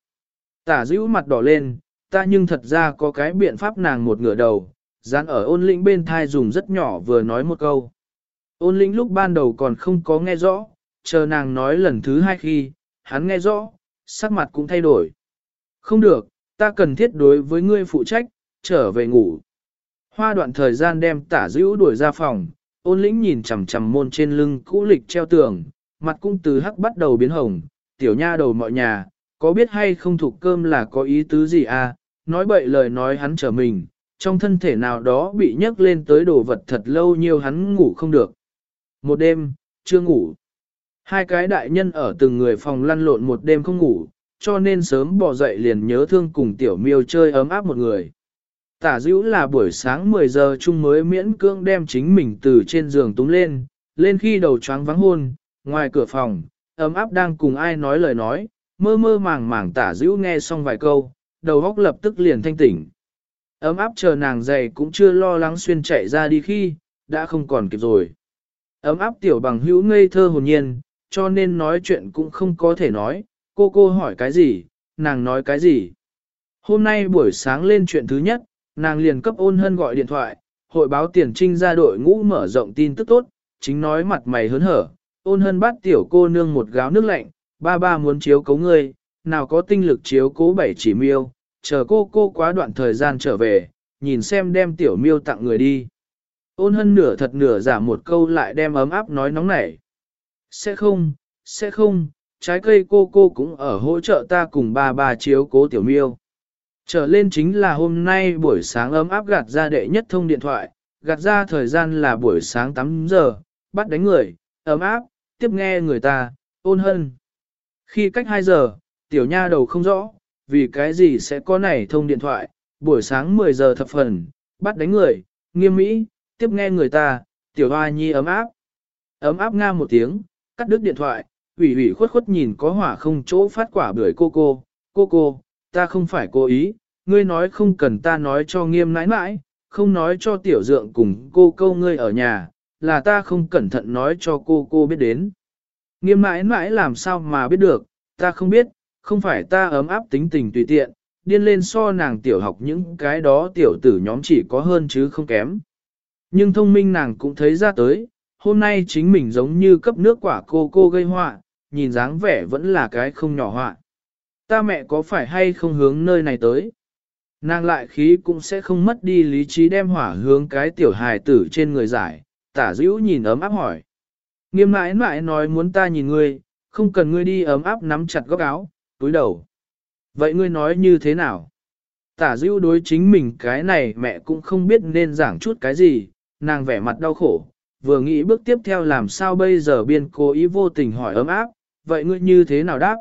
Tả dữ mặt đỏ lên, ta nhưng thật ra có cái biện pháp nàng một ngửa đầu, dán ở ôn lĩnh bên thai dùng rất nhỏ vừa nói một câu. Ôn lĩnh lúc ban đầu còn không có nghe rõ, chờ nàng nói lần thứ hai khi, hắn nghe rõ, sắc mặt cũng thay đổi. Không được, ta cần thiết đối với ngươi phụ trách, trở về ngủ. Hoa đoạn thời gian đem tả dữ đuổi ra phòng, ôn lĩnh nhìn chằm chằm môn trên lưng cũ lịch treo tường, mặt cũng từ hắc bắt đầu biến hồng, tiểu nha đầu mọi nhà, có biết hay không thuộc cơm là có ý tứ gì à, nói bậy lời nói hắn trở mình, trong thân thể nào đó bị nhấc lên tới đồ vật thật lâu nhiều hắn ngủ không được. Một đêm, chưa ngủ. Hai cái đại nhân ở từng người phòng lăn lộn một đêm không ngủ, cho nên sớm bỏ dậy liền nhớ thương cùng tiểu miêu chơi ấm áp một người. Tả dữ là buổi sáng 10 giờ chung mới miễn cưỡng đem chính mình từ trên giường túng lên, lên khi đầu choáng vắng hôn, ngoài cửa phòng, ấm áp đang cùng ai nói lời nói, mơ mơ màng màng tả dữ nghe xong vài câu, đầu góc lập tức liền thanh tỉnh. Ấm áp chờ nàng dày cũng chưa lo lắng xuyên chạy ra đi khi, đã không còn kịp rồi. Ấm áp tiểu bằng hữu ngây thơ hồn nhiên, cho nên nói chuyện cũng không có thể nói, cô cô hỏi cái gì, nàng nói cái gì. Hôm nay buổi sáng lên chuyện thứ nhất, nàng liền cấp ôn hân gọi điện thoại, hội báo tiền trinh ra đội ngũ mở rộng tin tức tốt, chính nói mặt mày hớn hở, ôn hân bắt tiểu cô nương một gáo nước lạnh, ba ba muốn chiếu cấu ngươi, nào có tinh lực chiếu cố bảy chỉ miêu, chờ cô cô quá đoạn thời gian trở về, nhìn xem đem tiểu miêu tặng người đi. Ôn hân nửa thật nửa giả một câu lại đem ấm áp nói nóng nảy. Sẽ không, sẽ không, trái cây cô cô cũng ở hỗ trợ ta cùng ba ba chiếu cố tiểu miêu. Trở lên chính là hôm nay buổi sáng ấm áp gạt ra đệ nhất thông điện thoại, gạt ra thời gian là buổi sáng 8 giờ, bắt đánh người, ấm áp, tiếp nghe người ta, ôn hân. Khi cách 2 giờ, tiểu nha đầu không rõ, vì cái gì sẽ có này thông điện thoại, buổi sáng 10 giờ thập phần, bắt đánh người, nghiêm mỹ, tiếp nghe người ta, tiểu hoa nhi ấm áp. Ấm áp nga một tiếng, cắt đứt điện thoại, ủy ủy khuất khuất nhìn có hỏa không chỗ phát quả bưởi cô cô, cô cô, ta không phải cố ý, ngươi nói không cần ta nói cho nghiêm nãi nãi, không nói cho tiểu dượng cùng cô câu ngươi ở nhà, là ta không cẩn thận nói cho cô cô biết đến. Nghiêm nãi nãi làm sao mà biết được, ta không biết, không phải ta ấm áp tính tình tùy tiện, điên lên so nàng tiểu học những cái đó tiểu tử nhóm chỉ có hơn chứ không kém. Nhưng thông minh nàng cũng thấy ra tới, hôm nay chính mình giống như cấp nước quả cô cô gây họa, nhìn dáng vẻ vẫn là cái không nhỏ họa. Ta mẹ có phải hay không hướng nơi này tới? Nàng lại khí cũng sẽ không mất đi lý trí đem hỏa hướng cái tiểu hài tử trên người giải, tả dữ nhìn ấm áp hỏi. Nghiêm mãi mãi nói muốn ta nhìn ngươi, không cần ngươi đi ấm áp nắm chặt góc áo, túi đầu. Vậy ngươi nói như thế nào? Tả dữ đối chính mình cái này mẹ cũng không biết nên giảng chút cái gì, nàng vẻ mặt đau khổ, vừa nghĩ bước tiếp theo làm sao bây giờ biên cố ý vô tình hỏi ấm áp, vậy ngươi như thế nào đáp?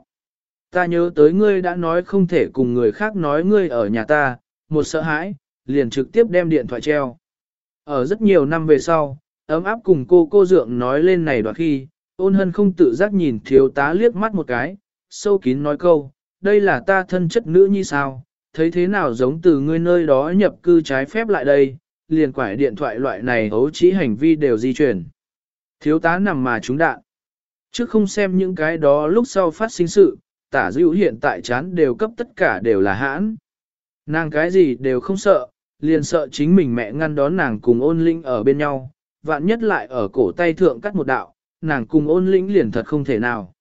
Ta nhớ tới ngươi đã nói không thể cùng người khác nói ngươi ở nhà ta, một sợ hãi, liền trực tiếp đem điện thoại treo. Ở rất nhiều năm về sau, ấm áp cùng cô cô dượng nói lên này đoạn khi, ôn hân không tự giác nhìn thiếu tá liếc mắt một cái, sâu kín nói câu, đây là ta thân chất nữ như sao, thấy thế nào giống từ ngươi nơi đó nhập cư trái phép lại đây, liền quải điện thoại loại này hấu trí hành vi đều di chuyển. Thiếu tá nằm mà chúng đạn. Trước không xem những cái đó lúc sau phát sinh sự, tả dữ hiện tại chán đều cấp tất cả đều là hãn. Nàng cái gì đều không sợ, liền sợ chính mình mẹ ngăn đón nàng cùng ôn linh ở bên nhau, vạn nhất lại ở cổ tay thượng cắt một đạo, nàng cùng ôn linh liền thật không thể nào.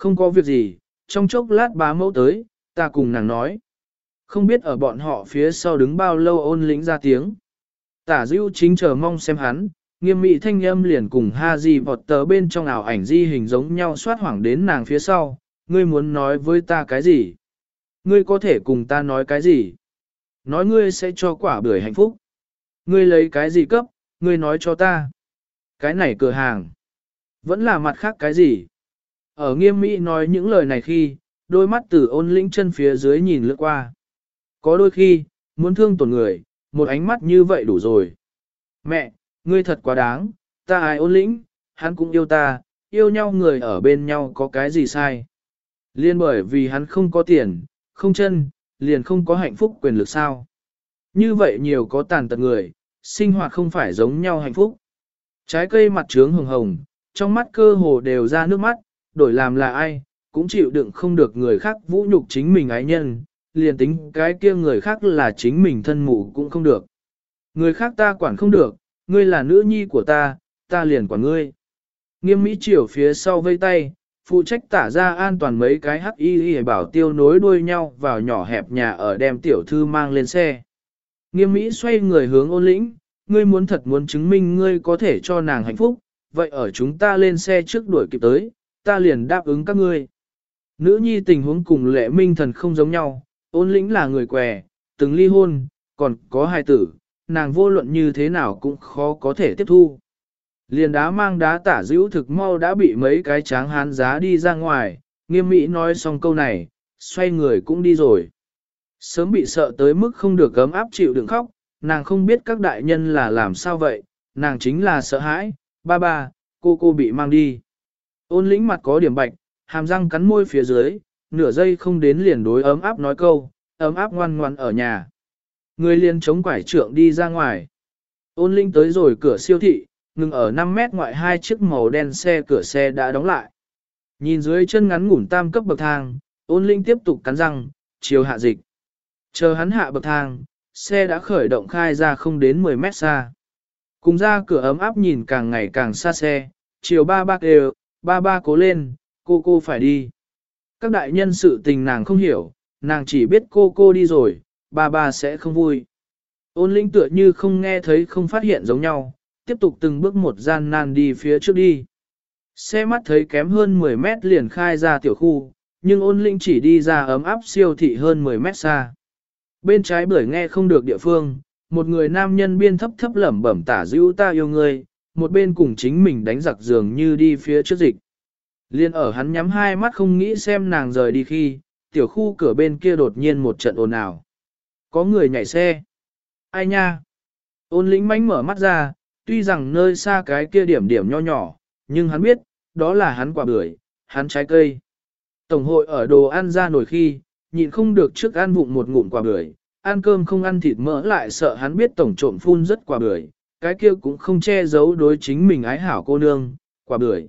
Không có việc gì, trong chốc lát bá mẫu tới, ta cùng nàng nói. Không biết ở bọn họ phía sau đứng bao lâu ôn lĩnh ra tiếng. Tả dưu chính chờ mong xem hắn, nghiêm mị thanh âm liền cùng ha di vọt tờ bên trong ảo ảnh di hình giống nhau soát hoảng đến nàng phía sau, ngươi muốn nói với ta cái gì? Ngươi có thể cùng ta nói cái gì? Nói ngươi sẽ cho quả bưởi hạnh phúc. Ngươi lấy cái gì cấp, ngươi nói cho ta. Cái này cửa hàng. Vẫn là mặt khác cái gì? Ở nghiêm mỹ nói những lời này khi, đôi mắt từ ôn lĩnh chân phía dưới nhìn lướt qua. Có đôi khi, muốn thương tổn người, một ánh mắt như vậy đủ rồi. Mẹ, ngươi thật quá đáng, ta ai ôn lĩnh, hắn cũng yêu ta, yêu nhau người ở bên nhau có cái gì sai. Liên bởi vì hắn không có tiền, không chân, liền không có hạnh phúc quyền lực sao. Như vậy nhiều có tàn tật người, sinh hoạt không phải giống nhau hạnh phúc. Trái cây mặt trướng hồng hồng, trong mắt cơ hồ đều ra nước mắt, đổi làm là ai, cũng chịu đựng không được người khác vũ nhục chính mình ái nhân, liền tính cái kia người khác là chính mình thân mụ cũng không được. Người khác ta quản không được, ngươi là nữ nhi của ta, ta liền quản ngươi. Nghiêm Mỹ Triều phía sau vây tay, phụ trách tả ra an toàn mấy cái hắc y y bảo tiêu nối đuôi nhau vào nhỏ hẹp nhà ở đem tiểu thư mang lên xe. Nghiêm Mỹ xoay người hướng ôn lĩnh, ngươi muốn thật muốn chứng minh ngươi có thể cho nàng hạnh phúc, vậy ở chúng ta lên xe trước đuổi kịp tới, ta liền đáp ứng các ngươi. Nữ nhi tình huống cùng lệ minh thần không giống nhau, ôn lĩnh là người què, từng ly hôn, còn có hai tử, nàng vô luận như thế nào cũng khó có thể tiếp thu. Liền đá mang đá tả dữ thực mau đã bị mấy cái tráng hán giá đi ra ngoài, nghiêm mỹ nói xong câu này, xoay người cũng đi rồi. Sớm bị sợ tới mức không được gấm áp chịu đựng khóc, nàng không biết các đại nhân là làm sao vậy, nàng chính là sợ hãi, ba ba, cô cô bị mang đi. Ôn lĩnh mặt có điểm bạch, hàm răng cắn môi phía dưới, nửa giây không đến liền đối ấm áp nói câu, ấm áp ngoan ngoan ở nhà. Người liền chống quải trượng đi ra ngoài. Ôn lĩnh tới rồi cửa siêu thị, ngừng ở 5 mét ngoại hai chiếc màu đen xe cửa xe đã đóng lại. Nhìn dưới chân ngắn ngủn tam cấp bậc thang, ôn lĩnh tiếp tục cắn răng, chiều hạ dịch. Chờ hắn hạ bậc thang, xe đã khởi động khai ra không đến 10 mét xa. Cùng ra cửa ấm áp nhìn càng ngày càng xa xe, chiều ba ba đều, ba ba cố lên, cô cô phải đi. Các đại nhân sự tình nàng không hiểu, nàng chỉ biết cô cô đi rồi, ba ba sẽ không vui. Ôn linh tựa như không nghe thấy không phát hiện giống nhau, tiếp tục từng bước một gian nan đi phía trước đi. Xe mắt thấy kém hơn 10 mét liền khai ra tiểu khu, nhưng ôn linh chỉ đi ra ấm áp siêu thị hơn 10 mét xa. Bên trái bưởi nghe không được địa phương, một người nam nhân biên thấp thấp lẩm bẩm tả dữ ta yêu ngươi, một bên cùng chính mình đánh giặc giường như đi phía trước dịch. Liên ở hắn nhắm hai mắt không nghĩ xem nàng rời đi khi, tiểu khu cửa bên kia đột nhiên một trận ồn ào. Có người nhảy xe. Ai nha? Ôn lĩnh mánh mở mắt ra, tuy rằng nơi xa cái kia điểm điểm nho nhỏ, nhưng hắn biết, đó là hắn quả bưởi, hắn trái cây. Tổng hội ở đồ ăn ra nổi khi, nhịn không được trước ăn vụng một ngụm quả bưởi, ăn cơm không ăn thịt mỡ lại sợ hắn biết tổng trộm phun rất quả bưởi, cái kia cũng không che giấu đối chính mình ái hảo cô nương, quả bưởi.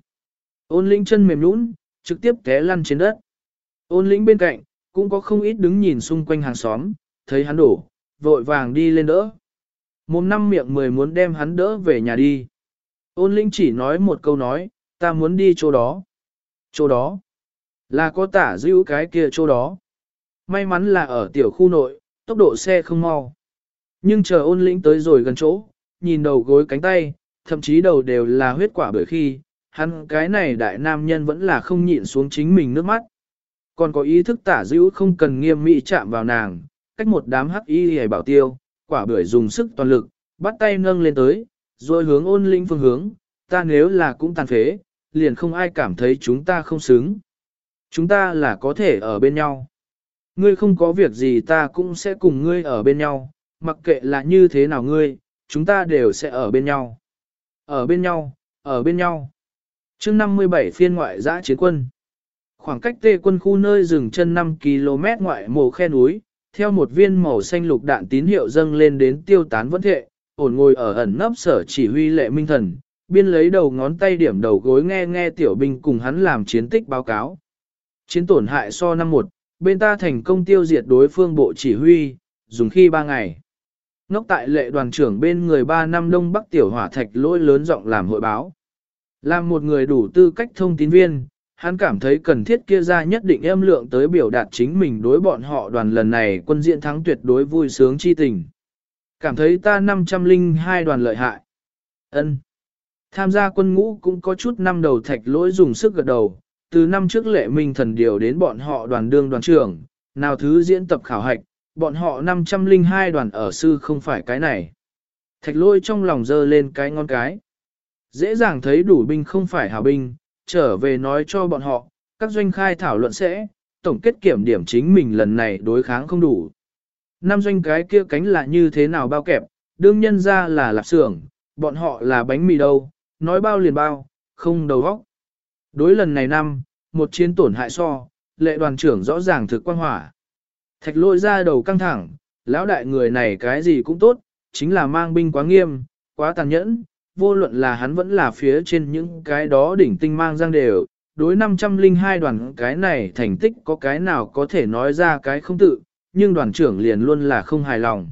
Ôn lĩnh chân mềm nhũn, trực tiếp té lăn trên đất. Ôn lĩnh bên cạnh, cũng có không ít đứng nhìn xung quanh hàng xóm, thấy hắn đổ, vội vàng đi lên đỡ. Mồm năm miệng mười muốn đem hắn đỡ về nhà đi. Ôn lĩnh chỉ nói một câu nói, ta muốn đi chỗ đó. Chỗ đó, là có tả giữ cái kia chỗ đó. May mắn là ở tiểu khu nội, tốc độ xe không mau. Nhưng chờ ôn lĩnh tới rồi gần chỗ, nhìn đầu gối cánh tay, thậm chí đầu đều là huyết quả bởi khi, hắn cái này đại nam nhân vẫn là không nhịn xuống chính mình nước mắt. Còn có ý thức tả dữ không cần nghiêm mỹ chạm vào nàng, cách một đám hắc y hề bảo tiêu, quả bưởi dùng sức toàn lực, bắt tay nâng lên tới, rồi hướng ôn linh phương hướng, ta nếu là cũng tàn phế, liền không ai cảm thấy chúng ta không xứng. Chúng ta là có thể ở bên nhau. Ngươi không có việc gì ta cũng sẽ cùng ngươi ở bên nhau, mặc kệ là như thế nào ngươi, chúng ta đều sẽ ở bên nhau. Ở bên nhau, ở bên nhau. chương 57 phiên ngoại giã chiến quân. Khoảng cách tê quân khu nơi rừng chân 5 km ngoại mồ khe núi, theo một viên màu xanh lục đạn tín hiệu dâng lên đến tiêu tán vẫn thệ, ổn ngồi ở ẩn nấp sở chỉ huy lệ minh thần, biên lấy đầu ngón tay điểm đầu gối nghe nghe tiểu binh cùng hắn làm chiến tích báo cáo. Chiến tổn hại so năm một, bên ta thành công tiêu diệt đối phương bộ chỉ huy, dùng khi ba ngày. Ngốc tại lệ đoàn trưởng bên người ba năm đông bắc tiểu hỏa thạch lỗi lớn giọng làm hội báo. Làm một người đủ tư cách thông tín viên, hắn cảm thấy cần thiết kia ra nhất định em lượng tới biểu đạt chính mình đối bọn họ đoàn lần này quân diện thắng tuyệt đối vui sướng chi tình. Cảm thấy ta 502 đoàn lợi hại. ân Tham gia quân ngũ cũng có chút năm đầu thạch lỗi dùng sức gật đầu, từ năm trước lệ minh thần điều đến bọn họ đoàn đương đoàn trưởng, nào thứ diễn tập khảo hạch, bọn họ 502 đoàn ở sư không phải cái này. Thạch lôi trong lòng dơ lên cái ngon cái. Dễ dàng thấy đủ binh không phải hào binh, trở về nói cho bọn họ, các doanh khai thảo luận sẽ, tổng kết kiểm điểm chính mình lần này đối kháng không đủ. Năm doanh cái kia cánh là như thế nào bao kẹp, đương nhân ra là lạp xưởng, bọn họ là bánh mì đâu, nói bao liền bao, không đầu vóc. Đối lần này năm, một chiến tổn hại so, lệ đoàn trưởng rõ ràng thực quan hỏa. Thạch lôi ra đầu căng thẳng, lão đại người này cái gì cũng tốt, chính là mang binh quá nghiêm, quá tàn nhẫn, vô luận là hắn vẫn là phía trên những cái đó đỉnh tinh mang giang đều, đối 502 đoàn cái này thành tích có cái nào có thể nói ra cái không tự, nhưng đoàn trưởng liền luôn là không hài lòng.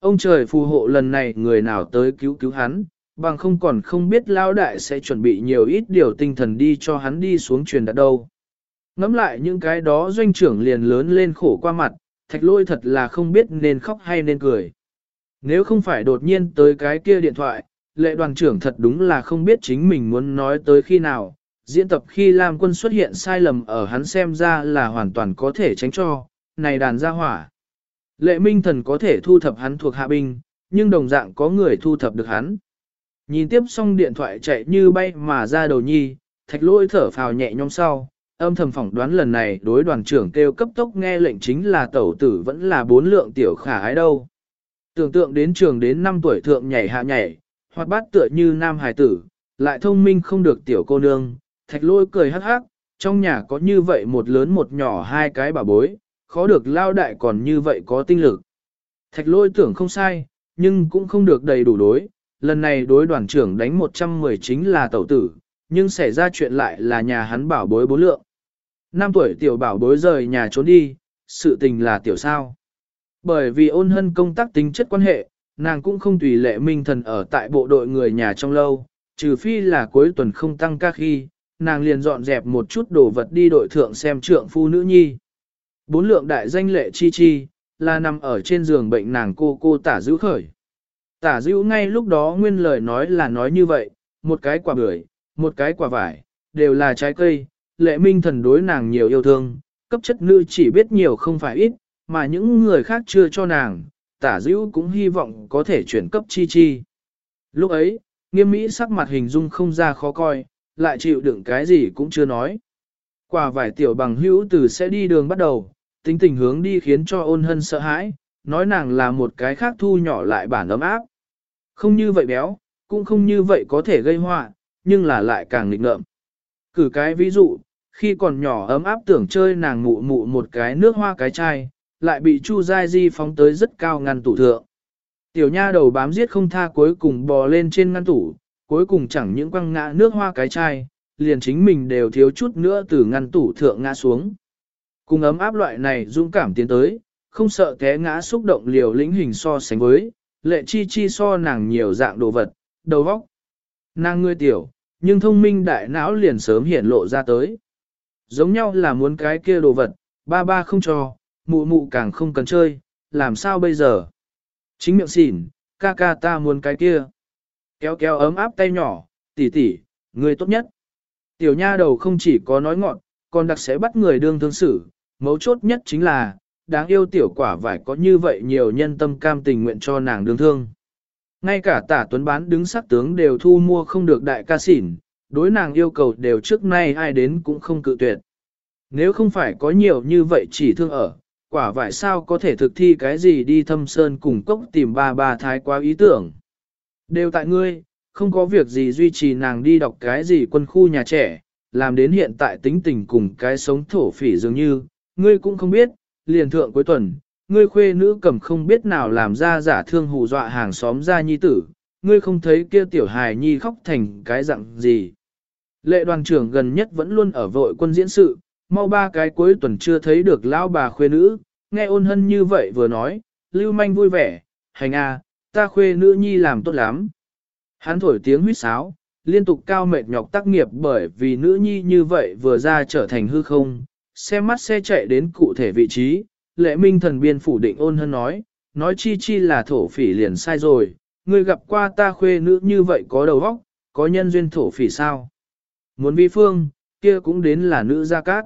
Ông trời phù hộ lần này người nào tới cứu cứu hắn, bằng không còn không biết lão đại sẽ chuẩn bị nhiều ít điều tinh thần đi cho hắn đi xuống truyền đạt đâu. Ngắm lại những cái đó doanh trưởng liền lớn lên khổ qua mặt, thạch lôi thật là không biết nên khóc hay nên cười. Nếu không phải đột nhiên tới cái kia điện thoại, lệ đoàn trưởng thật đúng là không biết chính mình muốn nói tới khi nào. Diễn tập khi Lam quân xuất hiện sai lầm ở hắn xem ra là hoàn toàn có thể tránh cho, này đàn ra hỏa. Lệ minh thần có thể thu thập hắn thuộc hạ binh, nhưng đồng dạng có người thu thập được hắn. Nhìn tiếp xong điện thoại chạy như bay mà ra đầu nhi, thạch lôi thở phào nhẹ nhõm sau, âm thầm phỏng đoán lần này đối đoàn trưởng kêu cấp tốc nghe lệnh chính là tẩu tử vẫn là bốn lượng tiểu khả ái đâu. Tưởng tượng đến trường đến 5 tuổi thượng nhảy hạ nhảy, hoặc bát tựa như nam hài tử, lại thông minh không được tiểu cô nương, thạch lôi cười hắc hắc, trong nhà có như vậy một lớn một nhỏ hai cái bà bối, khó được lao đại còn như vậy có tinh lực. Thạch lôi tưởng không sai, nhưng cũng không được đầy đủ đối, lần này đối đoàn trưởng đánh 110 chính là tẩu tử, nhưng xảy ra chuyện lại là nhà hắn bảo bối bốn lượng. Năm tuổi tiểu bảo bối rời nhà trốn đi, sự tình là tiểu sao. Bởi vì ôn hân công tác tính chất quan hệ, nàng cũng không tùy lệ minh thần ở tại bộ đội người nhà trong lâu, trừ phi là cuối tuần không tăng ca khi, nàng liền dọn dẹp một chút đồ vật đi đội thượng xem trượng phu nữ nhi. Bốn lượng đại danh lệ chi chi, là nằm ở trên giường bệnh nàng cô cô tả dữ khởi. Tả dữ ngay lúc đó nguyên lời nói là nói như vậy, một cái quả bưởi, một cái quả vải, đều là trái cây, lệ minh thần đối nàng nhiều yêu thương, cấp chất nữ chỉ biết nhiều không phải ít, mà những người khác chưa cho nàng, tả dữ cũng hy vọng có thể chuyển cấp chi chi. Lúc ấy, nghiêm mỹ sắc mặt hình dung không ra khó coi, lại chịu đựng cái gì cũng chưa nói. Quả vải tiểu bằng hữu từ sẽ đi đường bắt đầu, tính tình hướng đi khiến cho ôn hân sợ hãi, nói nàng là một cái khác thu nhỏ lại bản ấm áp. Không như vậy béo, cũng không như vậy có thể gây họa, nhưng là lại càng nghịch ngợm. Cử cái ví dụ, khi còn nhỏ ấm áp tưởng chơi nàng mụ mụ một cái nước hoa cái chai, lại bị Chu Giai Di phóng tới rất cao ngăn tủ thượng. Tiểu nha đầu bám giết không tha cuối cùng bò lên trên ngăn tủ, cuối cùng chẳng những quăng ngã nước hoa cái chai, liền chính mình đều thiếu chút nữa từ ngăn tủ thượng ngã xuống. Cùng ấm áp loại này dũng cảm tiến tới, không sợ té ngã xúc động liều lĩnh hình so sánh với, lệ chi chi so nàng nhiều dạng đồ vật, đầu vóc, Nàng ngươi tiểu, nhưng thông minh đại não liền sớm hiện lộ ra tới. Giống nhau là muốn cái kia đồ vật, ba ba không cho, mụ mụ càng không cần chơi, làm sao bây giờ? Chính miệng xỉn, ca ca ta muốn cái kia. Kéo kéo ấm áp tay nhỏ, tỷ tỷ, người tốt nhất. Tiểu nha đầu không chỉ có nói ngọn, còn đặc sẽ bắt người đương thương xử, mấu chốt nhất chính là, đáng yêu tiểu quả vải có như vậy nhiều nhân tâm cam tình nguyện cho nàng đương thương. Ngay cả tả tuấn bán đứng sắc tướng đều thu mua không được đại ca xỉn, đối nàng yêu cầu đều trước nay ai đến cũng không cự tuyệt. Nếu không phải có nhiều như vậy chỉ thương ở, quả vải sao có thể thực thi cái gì đi thâm sơn cùng cốc tìm ba ba thái quá ý tưởng. Đều tại ngươi, không có việc gì duy trì nàng đi đọc cái gì quân khu nhà trẻ, làm đến hiện tại tính tình cùng cái sống thổ phỉ dường như, ngươi cũng không biết, liền thượng cuối tuần, ngươi khuê nữ cầm không biết nào làm ra giả thương hù dọa hàng xóm ra nhi tử, ngươi không thấy kia tiểu hài nhi khóc thành cái dạng gì. Lệ đoàn trưởng gần nhất vẫn luôn ở vội quân diễn sự, mau ba cái cuối tuần chưa thấy được lão bà khuê nữ, nghe ôn hân như vậy vừa nói, lưu manh vui vẻ, hành a, ta khuê nữ nhi làm tốt lắm. Hắn thổi tiếng huýt sáo, liên tục cao mệt nhọc tác nghiệp bởi vì nữ nhi như vậy vừa ra trở thành hư không, xe mắt xe chạy đến cụ thể vị trí, lệ minh thần biên phủ định ôn hân nói, nói chi chi là thổ phỉ liền sai rồi, người gặp qua ta khuê nữ như vậy có đầu óc, có nhân duyên thổ phỉ sao? Muốn vi phương, kia cũng đến là nữ gia cát.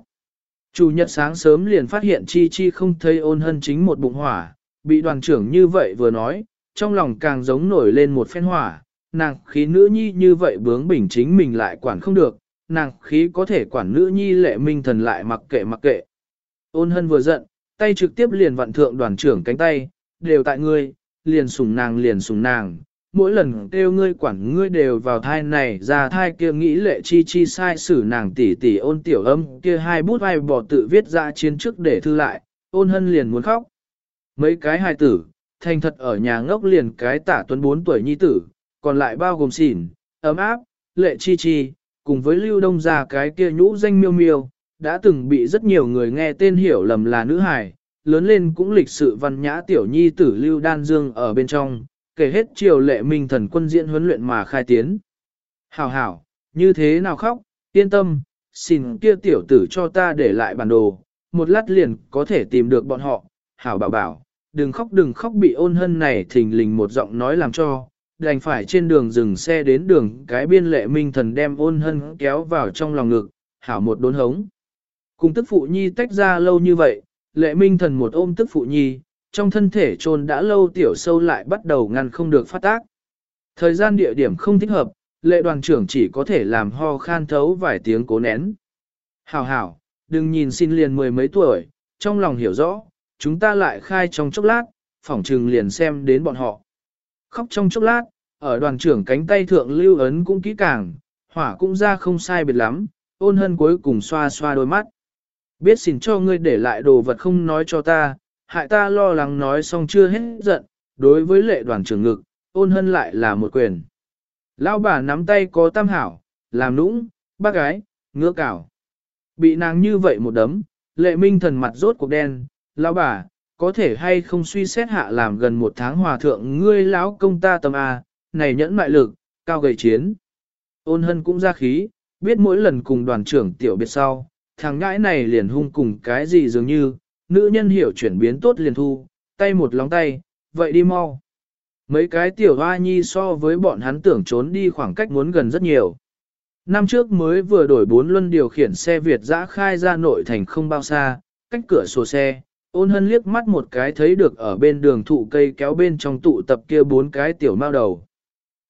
Chủ nhật sáng sớm liền phát hiện Chi Chi không thấy ôn hân chính một bụng hỏa, bị đoàn trưởng như vậy vừa nói, trong lòng càng giống nổi lên một phen hỏa, nàng khí nữ nhi như vậy bướng bỉnh chính mình lại quản không được, nàng khí có thể quản nữ nhi lệ minh thần lại mặc kệ mặc kệ. Ôn hân vừa giận, tay trực tiếp liền vặn thượng đoàn trưởng cánh tay, đều tại ngươi, liền sùng nàng liền sùng nàng, mỗi lần kêu ngươi quản ngươi đều vào thai này ra thai kia nghĩ lệ chi chi sai xử nàng tỷ tỷ ôn tiểu âm kia hai bút vai bỏ tự viết ra chiến trước để thư lại, ôn hân liền muốn khóc. Mấy cái hài tử, thành thật ở nhà ngốc liền cái tả tuấn 4 tuổi nhi tử, còn lại bao gồm xỉn, ấm áp, lệ chi chi, cùng với lưu đông ra cái kia nhũ danh miêu miêu, đã từng bị rất nhiều người nghe tên hiểu lầm là nữ hài, lớn lên cũng lịch sự văn nhã tiểu nhi tử lưu đan dương ở bên trong, kể hết triều lệ minh thần quân diễn huấn luyện mà khai tiến. Hảo hảo, như thế nào khóc, yên tâm, xin kia tiểu tử cho ta để lại bản đồ, một lát liền có thể tìm được bọn họ. Hảo bảo bảo, đừng khóc đừng khóc bị ôn hân này thình lình một giọng nói làm cho, đành phải trên đường dừng xe đến đường cái biên lệ minh thần đem ôn hân kéo vào trong lòng ngực, hảo một đốn hống. Cùng tức phụ nhi tách ra lâu như vậy, lệ minh thần một ôm tức phụ nhi, trong thân thể trôn đã lâu tiểu sâu lại bắt đầu ngăn không được phát tác. Thời gian địa điểm không thích hợp, lệ đoàn trưởng chỉ có thể làm ho khan thấu vài tiếng cố nén. Hảo hảo, đừng nhìn xin liền mười mấy tuổi, trong lòng hiểu rõ, chúng ta lại khai trong chốc lát, phỏng trừng liền xem đến bọn họ. Khóc trong chốc lát, ở đoàn trưởng cánh tay thượng lưu ấn cũng kỹ càng, hỏa cũng ra không sai biệt lắm, ôn hân cuối cùng xoa xoa đôi mắt. Biết xin cho ngươi để lại đồ vật không nói cho ta, hại ta lo lắng nói xong chưa hết giận, đối với lệ đoàn trưởng ngực, ôn hân lại là một quyền. Lão bà nắm tay có tam hảo, làm nũng, bác gái, ngứa cảo. Bị nàng như vậy một đấm, lệ minh thần mặt rốt cuộc đen, lão bà, có thể hay không suy xét hạ làm gần một tháng hòa thượng ngươi lão công ta tâm A, à, này nhẫn mại lực, cao gầy chiến. Ôn hân cũng ra khí, biết mỗi lần cùng đoàn trưởng tiểu biệt sau, thằng ngãi này liền hung cùng cái gì dường như, nữ nhân hiểu chuyển biến tốt liền thu, tay một lóng tay, vậy đi mau. Mấy cái tiểu hoa nhi so với bọn hắn tưởng trốn đi khoảng cách muốn gần rất nhiều. Năm trước mới vừa đổi bốn luân điều khiển xe Việt dã khai ra nội thành không bao xa, cách cửa sổ xe, ôn hân liếc mắt một cái thấy được ở bên đường thụ cây kéo bên trong tụ tập kia bốn cái tiểu mao đầu.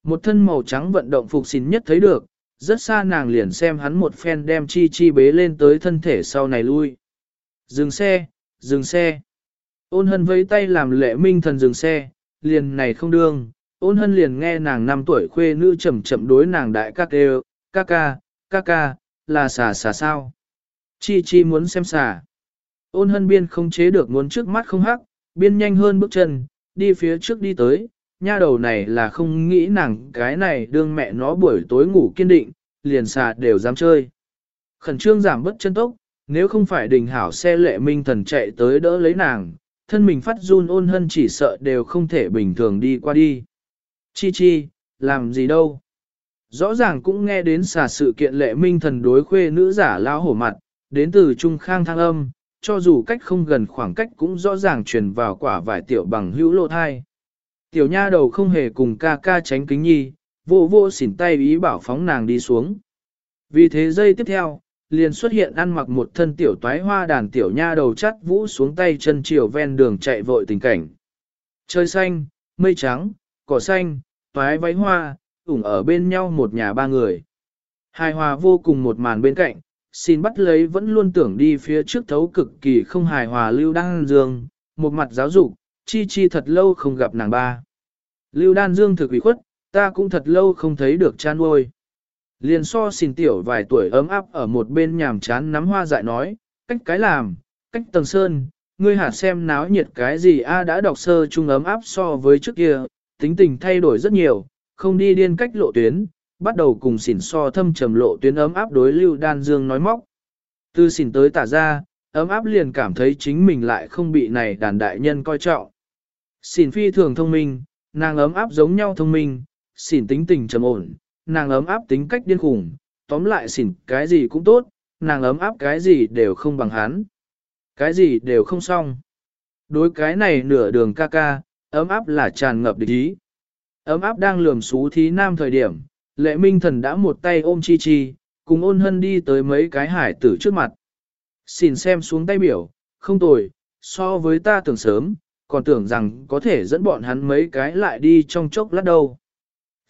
Một thân màu trắng vận động phục xin nhất thấy được, rất xa nàng liền xem hắn một phen đem chi chi bế lên tới thân thể sau này lui. Dừng xe, dừng xe. Ôn hân vẫy tay làm lệ minh thần dừng xe, liền này không đương, ôn hân liền nghe nàng năm tuổi khuê nữ chậm chậm đối nàng đại các đều, ca ca, ca ca, là xà xà sao. Chi chi muốn xem xà. Ôn hân biên không chế được muốn trước mắt không hắc, biên nhanh hơn bước chân, đi phía trước đi tới, nha đầu này là không nghĩ nàng cái này đương mẹ nó buổi tối ngủ kiên định, liền xà đều dám chơi. Khẩn trương giảm bất chân tốc, nếu không phải đình hảo xe lệ minh thần chạy tới đỡ lấy nàng, thân mình phát run ôn hân chỉ sợ đều không thể bình thường đi qua đi. Chi chi, làm gì đâu. Rõ ràng cũng nghe đến xà sự kiện lệ minh thần đối khuê nữ giả lao hổ mặt, đến từ trung khang thang âm, cho dù cách không gần khoảng cách cũng rõ ràng truyền vào quả vải tiểu bằng hữu lộ thai. Tiểu nha đầu không hề cùng ca ca tránh kính nhi, vô vô xỉn tay ý bảo phóng nàng đi xuống. Vì thế giây tiếp theo, liền xuất hiện ăn mặc một thân tiểu toái hoa đàn tiểu nha đầu chắt vũ xuống tay chân chiều ven đường chạy vội tình cảnh. Trời xanh, mây trắng, cỏ xanh, toái váy hoa, ủng ở bên nhau một nhà ba người. Hài hòa vô cùng một màn bên cạnh, xin bắt lấy vẫn luôn tưởng đi phía trước thấu cực kỳ không hài hòa Lưu Đan Dương, một mặt giáo dục, chi chi thật lâu không gặp nàng ba. Lưu Đan Dương thực ủy khuất, ta cũng thật lâu không thấy được cha nuôi. Liền so xin tiểu vài tuổi ấm áp ở một bên nhàm chán nắm hoa dại nói, cách cái làm, cách tầng sơn, ngươi hạt xem náo nhiệt cái gì a đã đọc sơ trung ấm áp so với trước kia, tính tình thay đổi rất nhiều, không đi điên cách lộ tuyến, bắt đầu cùng xỉn so thâm trầm lộ tuyến ấm áp đối lưu đan dương nói móc. Từ xỉn tới tả ra, ấm áp liền cảm thấy chính mình lại không bị này đàn đại nhân coi trọng. Xỉn phi thường thông minh, nàng ấm áp giống nhau thông minh, xỉn tính tình trầm ổn, nàng ấm áp tính cách điên khủng, tóm lại xỉn cái gì cũng tốt, nàng ấm áp cái gì đều không bằng hắn. Cái gì đều không xong. Đối cái này nửa đường ca ca, ấm áp là tràn ngập địch ý. Ấm áp đang lườm xú thí nam thời điểm, lệ minh thần đã một tay ôm chi chi, cùng ôn hân đi tới mấy cái hải tử trước mặt. Xin xem xuống tay biểu, không tồi, so với ta tưởng sớm, còn tưởng rằng có thể dẫn bọn hắn mấy cái lại đi trong chốc lát đâu.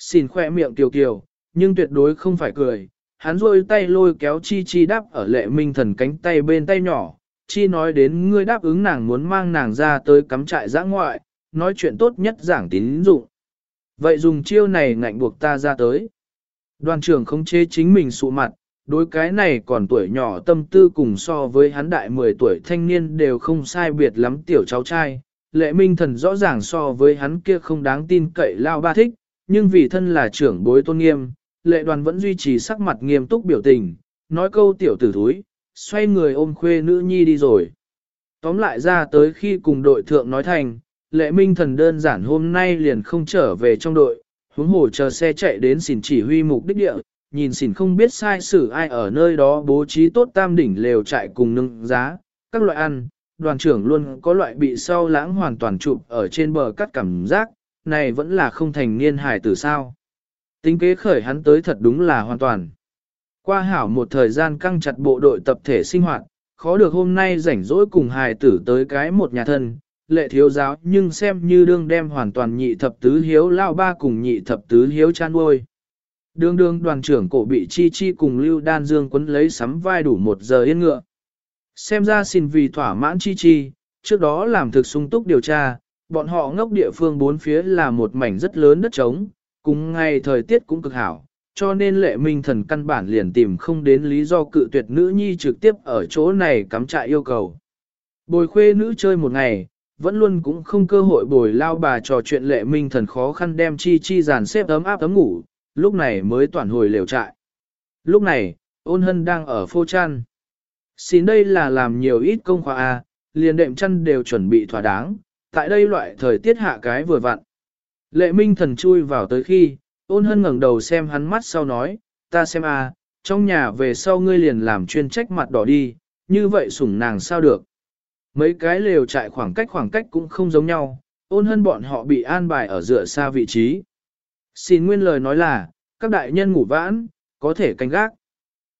Xin khoe miệng kiều kiều, nhưng tuyệt đối không phải cười, hắn rôi tay lôi kéo chi chi đáp ở lệ minh thần cánh tay bên tay nhỏ, chi nói đến ngươi đáp ứng nàng muốn mang nàng ra tới cắm trại giã ngoại, nói chuyện tốt nhất giảng tín dụng. Vậy dùng chiêu này ngạnh buộc ta ra tới. Đoàn trưởng không chế chính mình sụ mặt, đối cái này còn tuổi nhỏ tâm tư cùng so với hắn đại 10 tuổi thanh niên đều không sai biệt lắm tiểu cháu trai. Lệ minh thần rõ ràng so với hắn kia không đáng tin cậy lao ba thích, nhưng vì thân là trưởng bối tôn nghiêm, lệ đoàn vẫn duy trì sắc mặt nghiêm túc biểu tình, nói câu tiểu tử thúi, xoay người ôm khuê nữ nhi đi rồi. Tóm lại ra tới khi cùng đội thượng nói thành, lệ minh thần đơn giản hôm nay liền không trở về trong đội, huống hồ chờ xe chạy đến xỉn chỉ huy mục đích địa, nhìn xỉn không biết sai xử ai ở nơi đó bố trí tốt tam đỉnh lều chạy cùng nâng giá, các loại ăn, đoàn trưởng luôn có loại bị sau lãng hoàn toàn chụp ở trên bờ cắt cảm giác, này vẫn là không thành niên hải tử sao. Tính kế khởi hắn tới thật đúng là hoàn toàn. Qua hảo một thời gian căng chặt bộ đội tập thể sinh hoạt, khó được hôm nay rảnh rỗi cùng hài tử tới cái một nhà thân, lệ thiếu giáo nhưng xem như đương đem hoàn toàn nhị thập tứ hiếu lao ba cùng nhị thập tứ hiếu chan uôi. Đương đương đoàn trưởng cổ bị chi chi cùng lưu đan dương quấn lấy sắm vai đủ một giờ yên ngựa. Xem ra xin vì thỏa mãn chi chi, trước đó làm thực sung túc điều tra, bọn họ ngốc địa phương bốn phía là một mảnh rất lớn đất trống, cùng ngày thời tiết cũng cực hảo, cho nên lệ minh thần căn bản liền tìm không đến lý do cự tuyệt nữ nhi trực tiếp ở chỗ này cắm trại yêu cầu. Bồi khuê nữ chơi một ngày, vẫn luôn cũng không cơ hội bồi lao bà trò chuyện lệ minh thần khó khăn đem chi chi dàn xếp ấm áp ấm ngủ, lúc này mới toàn hồi lều trại. Lúc này, ôn hân đang ở phô chăn. Xin đây là làm nhiều ít công khoa A, à, liền đệm chăn đều chuẩn bị thỏa đáng, tại đây loại thời tiết hạ cái vừa vặn. Lệ minh thần chui vào tới khi, ôn hân ngẩng đầu xem hắn mắt sau nói, ta xem a, trong nhà về sau ngươi liền làm chuyên trách mặt đỏ đi, như vậy sủng nàng sao được. Mấy cái lều trại khoảng cách khoảng cách cũng không giống nhau, ôn hân bọn họ bị an bài ở dựa xa vị trí. Xin nguyên lời nói là, các đại nhân ngủ vãn, có thể canh gác.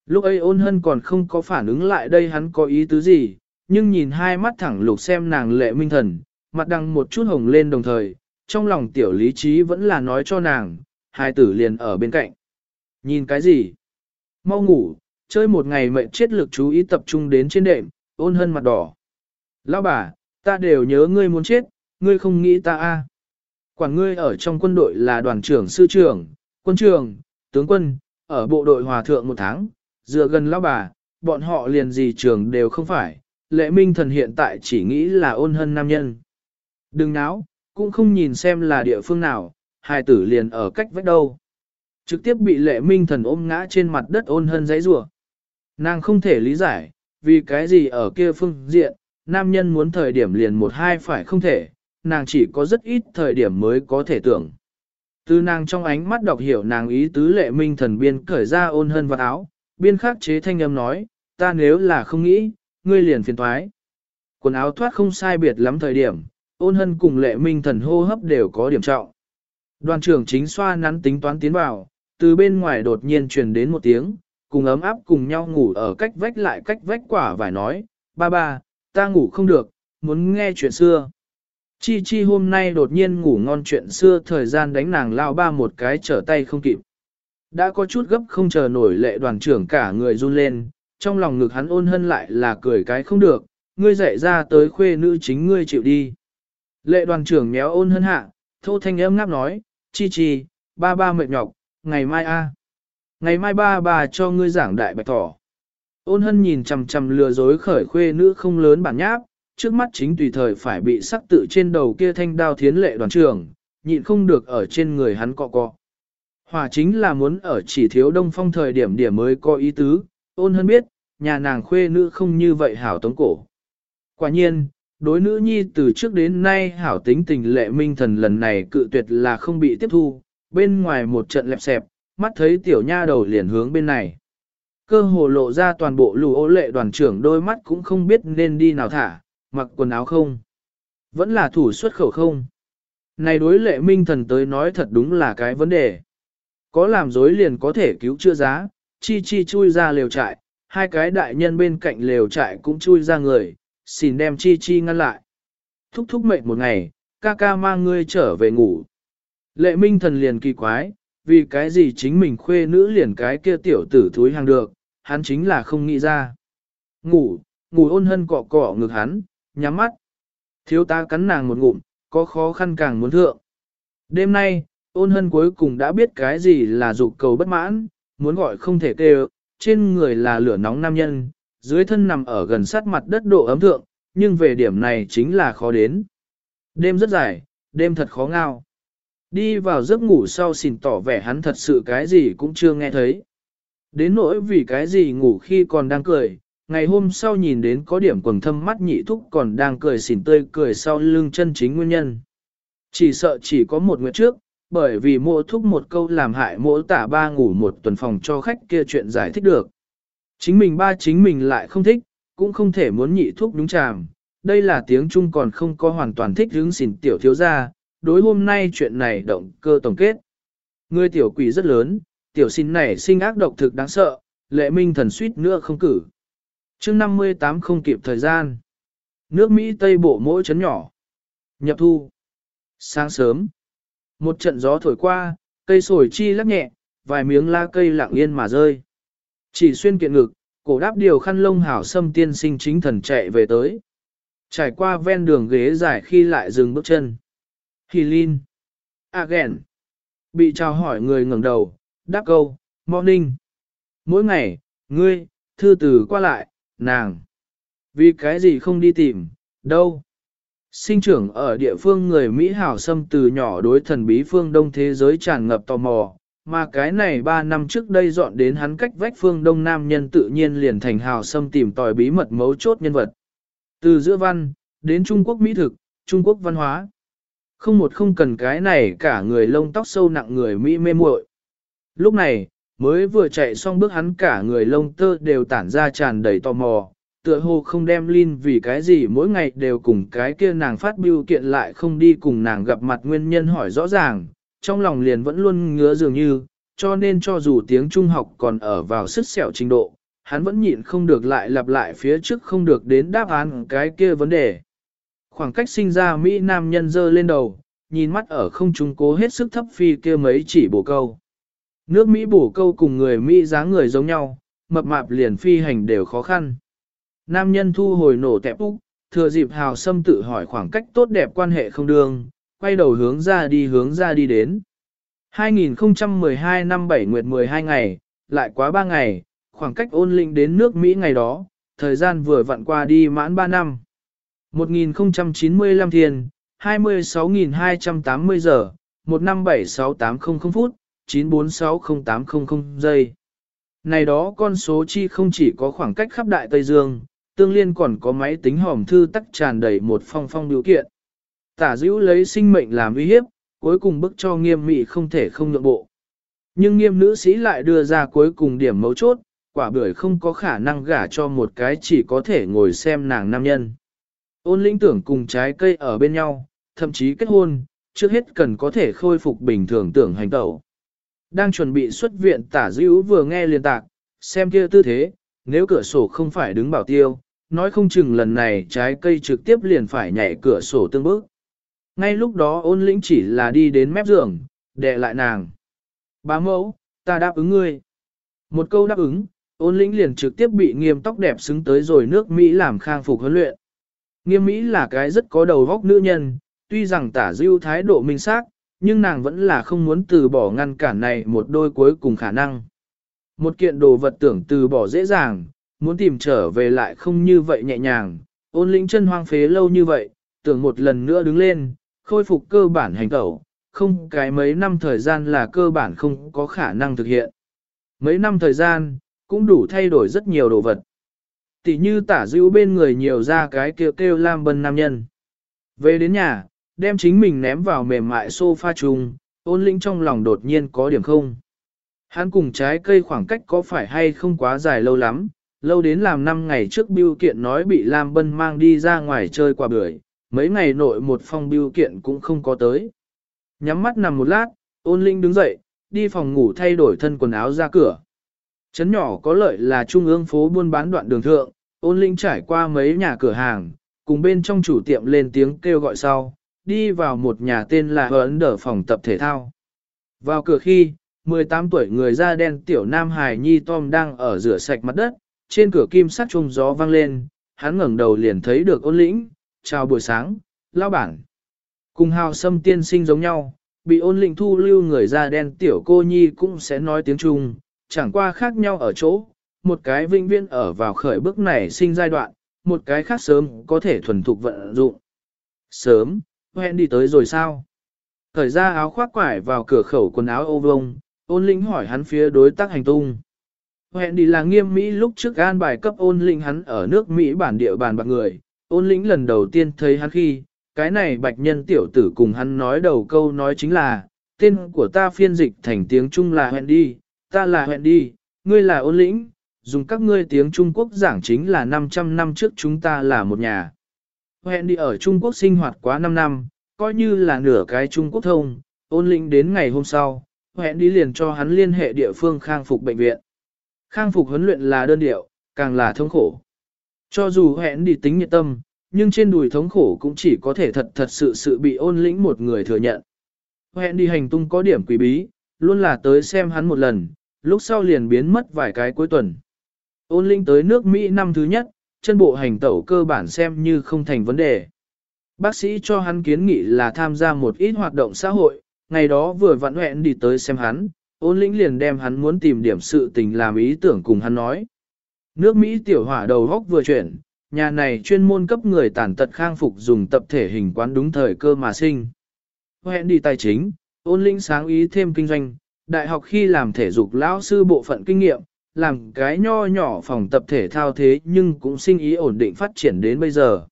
Lúc ấy ôn hân còn không có phản ứng lại đây hắn có ý tứ gì, nhưng nhìn hai mắt thẳng lục xem nàng lệ minh thần, mặt đằng một chút hồng lên đồng thời, trong lòng tiểu lý trí vẫn là nói cho nàng, hai tử liền ở bên cạnh. Nhìn cái gì? Mau ngủ, chơi một ngày mệnh chết lực chú ý tập trung đến trên đệm, ôn hân mặt đỏ. Lão bà, ta đều nhớ ngươi muốn chết, ngươi không nghĩ ta a? Quản ngươi ở trong quân đội là đoàn trưởng sư trưởng, quân trưởng, tướng quân, ở bộ đội hòa thượng một tháng, dựa gần lão bà, bọn họ liền gì trường đều không phải, lệ minh thần hiện tại chỉ nghĩ là ôn hân nam nhân. Đừng náo, cũng không nhìn xem là địa phương nào, hai tử liền ở cách vách đâu. Trực tiếp bị lệ minh thần ôm ngã trên mặt đất ôn hân giấy rủa Nàng không thể lý giải, vì cái gì ở kia phương diện, nam nhân muốn thời điểm liền một hai phải không thể, nàng chỉ có rất ít thời điểm mới có thể tưởng. Từ nàng trong ánh mắt đọc hiểu nàng ý tứ lệ minh thần biên cởi ra ôn hân vào áo, biên khắc chế thanh âm nói, ta nếu là không nghĩ, ngươi liền phiền thoái. Quần áo thoát không sai biệt lắm thời điểm, ôn hân cùng lệ minh thần hô hấp đều có điểm trọng. Đoàn trưởng chính xoa nắn tính toán tiến vào, từ bên ngoài đột nhiên truyền đến một tiếng, cùng ấm áp cùng nhau ngủ ở cách vách lại cách vách quả vải nói, ba ba, ta ngủ không được, muốn nghe chuyện xưa. Chi chi hôm nay đột nhiên ngủ ngon chuyện xưa thời gian đánh nàng lao ba một cái trở tay không kịp. Đã có chút gấp không chờ nổi lệ đoàn trưởng cả người run lên, trong lòng ngực hắn ôn hân lại là cười cái không được, ngươi dạy ra tới khuê nữ chính ngươi chịu đi. Lệ đoàn trưởng méo ôn hân hạ, thô thanh âm ngáp nói, chi chi, ba ba mệt nhọc, ngày mai a, Ngày mai ba bà cho ngươi giảng đại bạch thỏ. Ôn hân nhìn chằm chằm lừa dối khởi khuê nữ không lớn bản nháp, trước mắt chính tùy thời phải bị sắc tự trên đầu kia thanh đao thiến lệ đoàn trưởng, nhịn không được ở trên người hắn cọ cọ. Hòa chính là muốn ở chỉ thiếu đông phong thời điểm điểm mới có ý tứ, ôn hân biết, nhà nàng khuê nữ không như vậy hảo tống cổ. Quả nhiên, đối nữ nhi từ trước đến nay hảo tính tình lệ minh thần lần này cự tuyệt là không bị tiếp thu, bên ngoài một trận lẹp xẹp, mắt thấy tiểu nha đầu liền hướng bên này. Cơ hồ lộ ra toàn bộ lù ô lệ đoàn trưởng đôi mắt cũng không biết nên đi nào thả, mặc quần áo không. Vẫn là thủ xuất khẩu không. Này đối lệ minh thần tới nói thật đúng là cái vấn đề. Có làm dối liền có thể cứu chữa giá, chi chi chui ra lều trại, hai cái đại nhân bên cạnh lều trại cũng chui ra người, xin đem chi chi ngăn lại. Thúc thúc mệt một ngày, ca ca mang ngươi trở về ngủ. Lệ minh thần liền kỳ quái, vì cái gì chính mình khuê nữ liền cái kia tiểu tử thúi hàng được, hắn chính là không nghĩ ra. Ngủ, ngủ ôn hân cọ cọ ngực hắn, nhắm mắt. Thiếu ta cắn nàng một ngụm, có khó khăn càng muốn thượng. Đêm nay, ôn hân cuối cùng đã biết cái gì là dục cầu bất mãn, muốn gọi không thể kêu, trên người là lửa nóng nam nhân, dưới thân nằm ở gần sát mặt đất độ ấm thượng, nhưng về điểm này chính là khó đến. Đêm rất dài, đêm thật khó ngao. Đi vào giấc ngủ sau xỉn tỏ vẻ hắn thật sự cái gì cũng chưa nghe thấy. Đến nỗi vì cái gì ngủ khi còn đang cười, ngày hôm sau nhìn đến có điểm quầng thâm mắt nhị thúc còn đang cười xỉn tươi cười sau lưng chân chính nguyên nhân. Chỉ sợ chỉ có một nguyện trước, bởi vì mộ thúc một câu làm hại mộ tả ba ngủ một tuần phòng cho khách kia chuyện giải thích được. Chính mình ba chính mình lại không thích, cũng không thể muốn nhị thuốc đúng chàm. Đây là tiếng Trung còn không có hoàn toàn thích hướng xỉn tiểu thiếu gia, đối hôm nay chuyện này động cơ tổng kết. Người tiểu quỷ rất lớn, tiểu xin này sinh ác độc thực đáng sợ, lệ minh thần suýt nữa không cử. chương 58 không kịp thời gian. Nước Mỹ Tây Bộ mỗi chấn nhỏ. Nhập thu. Sáng sớm. Một trận gió thổi qua, cây sồi chi lắc nhẹ, vài miếng lá cây lặng yên mà rơi. Chỉ xuyên kiện ngực, cổ đáp điều khăn lông hảo xâm tiên sinh chính thần chạy về tới. Trải qua ven đường ghế dài khi lại dừng bước chân. Hì Linh. Again. Bị chào hỏi người ngẩng đầu, đáp câu, morning. Mỗi ngày, ngươi, thư từ qua lại, nàng. Vì cái gì không đi tìm, đâu. Sinh trưởng ở địa phương người Mỹ hảo xâm từ nhỏ đối thần bí phương đông thế giới tràn ngập tò mò, mà cái này 3 năm trước đây dọn đến hắn cách vách phương đông nam nhân tự nhiên liền thành hào xâm tìm tòi bí mật mấu chốt nhân vật. Từ giữa văn, đến Trung Quốc Mỹ thực, Trung Quốc văn hóa. Không một không cần cái này cả người lông tóc sâu nặng người Mỹ mê muội. Lúc này, mới vừa chạy xong bước hắn cả người lông tơ đều tản ra tràn đầy tò mò, tựa hồ không đem Linh vì cái gì mỗi ngày đều cùng cái kia nàng phát biểu kiện lại không đi cùng nàng gặp mặt nguyên nhân hỏi rõ ràng, trong lòng liền vẫn luôn ngứa dường như, cho nên cho dù tiếng Trung học còn ở vào sức sẹo trình độ, hắn vẫn nhịn không được lại lặp lại phía trước không được đến đáp án cái kia vấn đề. Khoảng cách sinh ra Mỹ Nam nhân dơ lên đầu, nhìn mắt ở không trung cố hết sức thấp phi kia mấy chỉ bổ câu. Nước Mỹ bổ câu cùng người Mỹ dáng người giống nhau, mập mạp liền phi hành đều khó khăn. Nam nhân thu hồi nổ tẹp úc, thừa dịp hào sâm tự hỏi khoảng cách tốt đẹp quan hệ không đương, quay đầu hướng ra đi hướng ra đi đến. 2012 năm 7 nguyệt 12 ngày, lại quá 3 ngày, khoảng cách ôn linh đến nước Mỹ ngày đó, thời gian vừa vặn qua đi mãn 3 năm. 1095 thiên, 26.280 giờ, 1576800 phút, 9460800 giây. Này đó con số chi không chỉ có khoảng cách khắp đại Tây Dương, tương liên còn có máy tính hòm thư tắc tràn đầy một phong phong điều kiện. Tả dữ lấy sinh mệnh làm uy hiếp, cuối cùng bức cho nghiêm mị không thể không nhượng bộ. Nhưng nghiêm nữ sĩ lại đưa ra cuối cùng điểm mấu chốt, quả bưởi không có khả năng gả cho một cái chỉ có thể ngồi xem nàng nam nhân. Ôn lĩnh tưởng cùng trái cây ở bên nhau, thậm chí kết hôn, trước hết cần có thể khôi phục bình thường tưởng hành tẩu. Đang chuẩn bị xuất viện tả dữ vừa nghe liền tạc, xem kia tư thế, nếu cửa sổ không phải đứng bảo tiêu, nói không chừng lần này trái cây trực tiếp liền phải nhảy cửa sổ tương bước. Ngay lúc đó ôn lĩnh chỉ là đi đến mép giường, đè lại nàng. Bá mẫu, ta đáp ứng ngươi. Một câu đáp ứng, ôn lĩnh liền trực tiếp bị nghiêm tóc đẹp xứng tới rồi nước Mỹ làm khang phục huấn luyện. Nghiêm Mỹ là cái rất có đầu vóc nữ nhân, tuy rằng tả dưu thái độ minh xác, nhưng nàng vẫn là không muốn từ bỏ ngăn cản này một đôi cuối cùng khả năng. Một kiện đồ vật tưởng từ bỏ dễ dàng, muốn tìm trở về lại không như vậy nhẹ nhàng, ôn lĩnh chân hoang phế lâu như vậy, tưởng một lần nữa đứng lên, khôi phục cơ bản hành tẩu, không cái mấy năm thời gian là cơ bản không có khả năng thực hiện. Mấy năm thời gian, cũng đủ thay đổi rất nhiều đồ vật. Tỷ như tả dữ bên người nhiều ra cái kêu kêu lam bân nam nhân. Về đến nhà, đem chính mình ném vào mềm mại sofa chung, ôn lĩnh trong lòng đột nhiên có điểm không. Hắn cùng trái cây khoảng cách có phải hay không quá dài lâu lắm, lâu đến làm 5 ngày trước biêu kiện nói bị Lam Bân mang đi ra ngoài chơi quả bưởi, mấy ngày nội một phong biêu kiện cũng không có tới. Nhắm mắt nằm một lát, ôn linh đứng dậy, đi phòng ngủ thay đổi thân quần áo ra cửa. Trấn nhỏ có lợi là trung ương phố buôn bán đoạn đường thượng, ôn linh trải qua mấy nhà cửa hàng, cùng bên trong chủ tiệm lên tiếng kêu gọi sau, đi vào một nhà tên là Ấn Đở phòng tập thể thao. Vào cửa khi, 18 tuổi người da đen tiểu nam hài nhi Tom đang ở rửa sạch mặt đất, trên cửa kim sắt trung gió vang lên, hắn ngẩng đầu liền thấy được ôn lĩnh, chào buổi sáng, lao bản. Cùng hào sâm tiên sinh giống nhau, bị ôn lĩnh thu lưu người da đen tiểu cô nhi cũng sẽ nói tiếng Trung, chẳng qua khác nhau ở chỗ, một cái vinh viên ở vào khởi bước này sinh giai đoạn, một cái khác sớm có thể thuần thục vận dụng. Sớm, hẹn đi tới rồi sao? Thời ra áo khoác quải vào cửa khẩu quần áo ô vông, ôn lĩnh hỏi hắn phía đối tác hành tung. Hẹn đi là nghiêm Mỹ lúc trước an bài cấp ôn lĩnh hắn ở nước Mỹ bản địa bàn bạc người, ôn lĩnh lần đầu tiên thấy hắn khi, cái này bạch nhân tiểu tử cùng hắn nói đầu câu nói chính là, tên của ta phiên dịch thành tiếng Trung là hẹn đi, ta là hẹn đi, ngươi là ôn lĩnh, dùng các ngươi tiếng Trung Quốc giảng chính là 500 năm trước chúng ta là một nhà. Hẹn đi ở Trung Quốc sinh hoạt quá 5 năm, coi như là nửa cái Trung Quốc thông, ôn lĩnh đến ngày hôm sau, hẹn đi liền cho hắn liên hệ địa phương khang phục bệnh viện. Khang phục huấn luyện là đơn điệu, càng là thống khổ. Cho dù hẹn đi tính nhiệt tâm, nhưng trên đùi thống khổ cũng chỉ có thể thật thật sự sự bị ôn lĩnh một người thừa nhận. Hẹn đi hành tung có điểm quý bí, luôn là tới xem hắn một lần, lúc sau liền biến mất vài cái cuối tuần. Ôn lĩnh tới nước Mỹ năm thứ nhất, chân bộ hành tẩu cơ bản xem như không thành vấn đề. Bác sĩ cho hắn kiến nghị là tham gia một ít hoạt động xã hội, ngày đó vừa vặn hẹn đi tới xem hắn, ôn lĩnh liền đem hắn muốn tìm điểm sự tình làm ý tưởng cùng hắn nói. Nước Mỹ tiểu hỏa đầu góc vừa chuyển, nhà này chuyên môn cấp người tàn tật khang phục dùng tập thể hình quán đúng thời cơ mà sinh. Hẹn đi tài chính, ôn lĩnh sáng ý thêm kinh doanh, đại học khi làm thể dục lão sư bộ phận kinh nghiệm, làm cái nho nhỏ phòng tập thể thao thế nhưng cũng sinh ý ổn định phát triển đến bây giờ.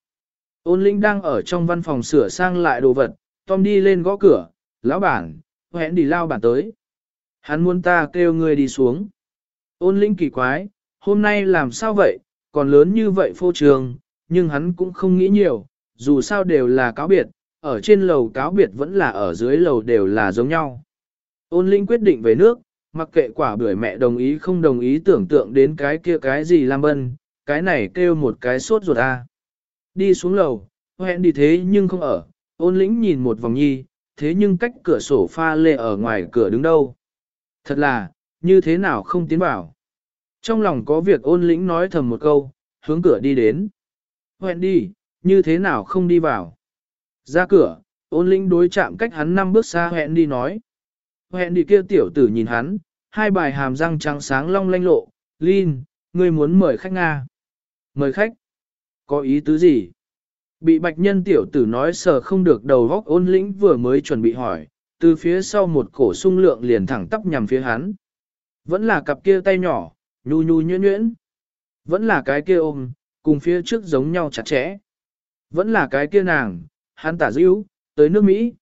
Ôn lĩnh đang ở trong văn phòng sửa sang lại đồ vật, Tom đi lên gõ cửa, lão bản, hẹn đi lao bản tới. Hắn muốn ta kêu người đi xuống. Ôn lĩnh kỳ quái, hôm nay làm sao vậy, còn lớn như vậy phô trường, nhưng hắn cũng không nghĩ nhiều, dù sao đều là cáo biệt, ở trên lầu cáo biệt vẫn là ở dưới lầu đều là giống nhau. Ôn linh quyết định về nước, mặc kệ quả bưởi mẹ đồng ý không đồng ý tưởng tượng đến cái kia cái gì làm Bân, cái này kêu một cái sốt ruột a. Đi xuống lầu, hẹn đi thế nhưng không ở, ôn lĩnh nhìn một vòng nhi, thế nhưng cách cửa sổ pha lê ở ngoài cửa đứng đâu. Thật là, như thế nào không tiến vào. Trong lòng có việc ôn lĩnh nói thầm một câu, hướng cửa đi đến. Hẹn đi, như thế nào không đi vào. Ra cửa, ôn lĩnh đối chạm cách hắn năm bước xa hẹn đi nói. Hẹn đi kia tiểu tử nhìn hắn, hai bài hàm răng trắng sáng long lanh lộ, Linh, ngươi muốn mời khách Nga. Mời khách? Có ý tứ gì? Bị bạch nhân tiểu tử nói sờ không được đầu góc ôn lĩnh vừa mới chuẩn bị hỏi, từ phía sau một cổ sung lượng liền thẳng tắp nhằm phía hắn. Vẫn là cặp kia tay nhỏ, nhu nhu nhuyễn nhuyễn. Vẫn là cái kia ôm, cùng phía trước giống nhau chặt chẽ. Vẫn là cái kia nàng, hắn tả dữ, tới nước Mỹ.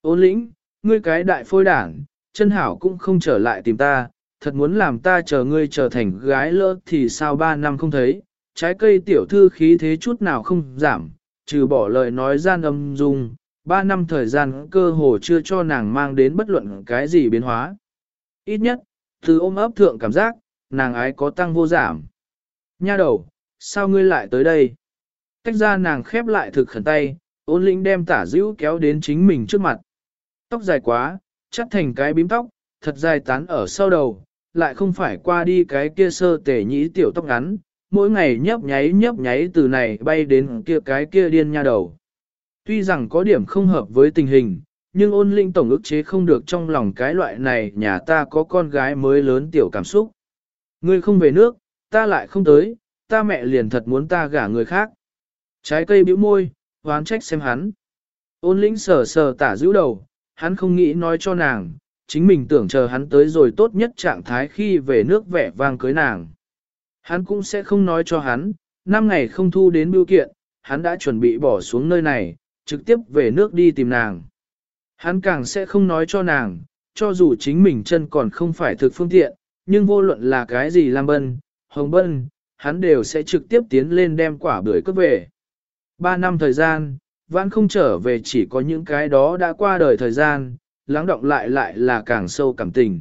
Ôn lĩnh, ngươi cái đại phôi đảng, chân hảo cũng không trở lại tìm ta, thật muốn làm ta chờ ngươi trở thành gái lỡ thì sao ba năm không thấy, trái cây tiểu thư khí thế chút nào không giảm, trừ bỏ lời nói gian âm dung, ba năm thời gian cơ hồ chưa cho nàng mang đến bất luận cái gì biến hóa. Ít nhất, từ ôm ấp thượng cảm giác, nàng ái có tăng vô giảm. Nha đầu, sao ngươi lại tới đây? Tách ra nàng khép lại thực khẩn tay, ôn lĩnh đem tả dữ kéo đến chính mình trước mặt. Tóc dài quá, chắc thành cái bím tóc, thật dài tán ở sau đầu, lại không phải qua đi cái kia sơ tể nhĩ tiểu tóc ngắn, mỗi ngày nhấp nháy nhấp nháy từ này bay đến kia cái kia điên nha đầu. Tuy rằng có điểm không hợp với tình hình, nhưng ôn linh tổng ức chế không được trong lòng cái loại này nhà ta có con gái mới lớn tiểu cảm xúc. Ngươi không về nước, ta lại không tới, ta mẹ liền thật muốn ta gả người khác. Trái cây bĩu môi, hoán trách xem hắn. Ôn lĩnh sờ sờ tả giữ đầu, hắn không nghĩ nói cho nàng, chính mình tưởng chờ hắn tới rồi tốt nhất trạng thái khi về nước vẻ vang cưới nàng. Hắn cũng sẽ không nói cho hắn, năm ngày không thu đến bưu kiện, hắn đã chuẩn bị bỏ xuống nơi này, trực tiếp về nước đi tìm nàng. Hắn càng sẽ không nói cho nàng, cho dù chính mình chân còn không phải thực phương tiện, nhưng vô luận là cái gì Lam Bân, Hồng Bân, hắn đều sẽ trực tiếp tiến lên đem quả bưởi cướp về. Ba năm thời gian, vãn không trở về chỉ có những cái đó đã qua đời thời gian, lắng động lại lại là càng sâu cảm tình.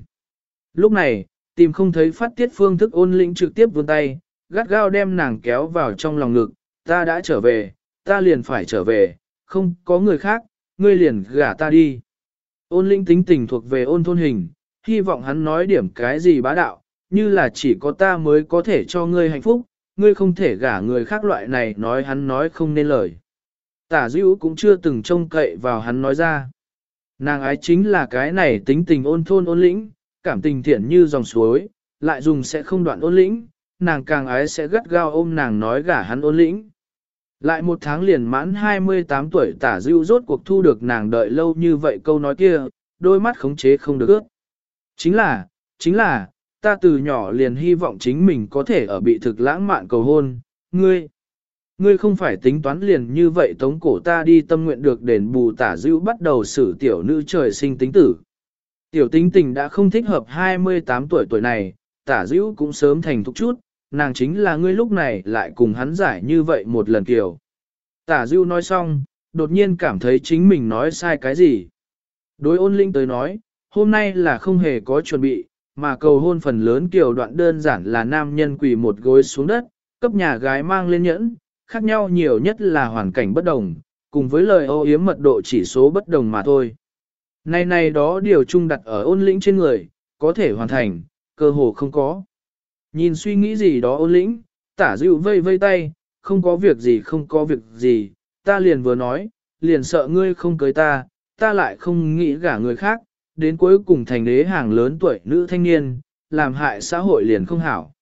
Lúc này, tìm không thấy phát tiết phương thức ôn lĩnh trực tiếp vươn tay, gắt gao đem nàng kéo vào trong lòng ngực, ta đã trở về, ta liền phải trở về, không có người khác, ngươi liền gả ta đi. Ôn lĩnh tính tình thuộc về ôn thôn hình, hy vọng hắn nói điểm cái gì bá đạo, như là chỉ có ta mới có thể cho ngươi hạnh phúc, ngươi không thể gả người khác loại này nói hắn nói không nên lời. Tả dữ cũng chưa từng trông cậy vào hắn nói ra. Nàng ái chính là cái này tính tình ôn thôn ôn lĩnh, cảm tình thiện như dòng suối, lại dùng sẽ không đoạn ôn lĩnh, nàng càng ái sẽ gắt gao ôm nàng nói gả hắn ôn lĩnh. Lại một tháng liền mãn 28 tuổi tả dữ rốt cuộc thu được nàng đợi lâu như vậy câu nói kia, đôi mắt khống chế không được ước. Chính là, chính là, ta từ nhỏ liền hy vọng chính mình có thể ở bị thực lãng mạn cầu hôn, ngươi. Ngươi không phải tính toán liền như vậy tống cổ ta đi tâm nguyện được đền bù tả dữ bắt đầu xử tiểu nữ trời sinh tính tử. Tiểu tính tình đã không thích hợp 28 tuổi tuổi này, tả dữ cũng sớm thành thúc chút, nàng chính là ngươi lúc này lại cùng hắn giải như vậy một lần kiểu. Tả dữ nói xong, đột nhiên cảm thấy chính mình nói sai cái gì. Đối ôn linh tới nói, hôm nay là không hề có chuẩn bị, mà cầu hôn phần lớn kiểu đoạn đơn giản là nam nhân quỳ một gối xuống đất, cấp nhà gái mang lên nhẫn, khác nhau nhiều nhất là hoàn cảnh bất đồng, cùng với lời ô yếm mật độ chỉ số bất đồng mà thôi. Này này đó điều chung đặt ở ôn lĩnh trên người, có thể hoàn thành, cơ hồ không có. Nhìn suy nghĩ gì đó ôn lĩnh, tả dịu vây vây tay, không có việc gì không có việc gì, ta liền vừa nói, liền sợ ngươi không cưới ta, ta lại không nghĩ gả người khác, đến cuối cùng thành đế hàng lớn tuổi nữ thanh niên, làm hại xã hội liền không hảo.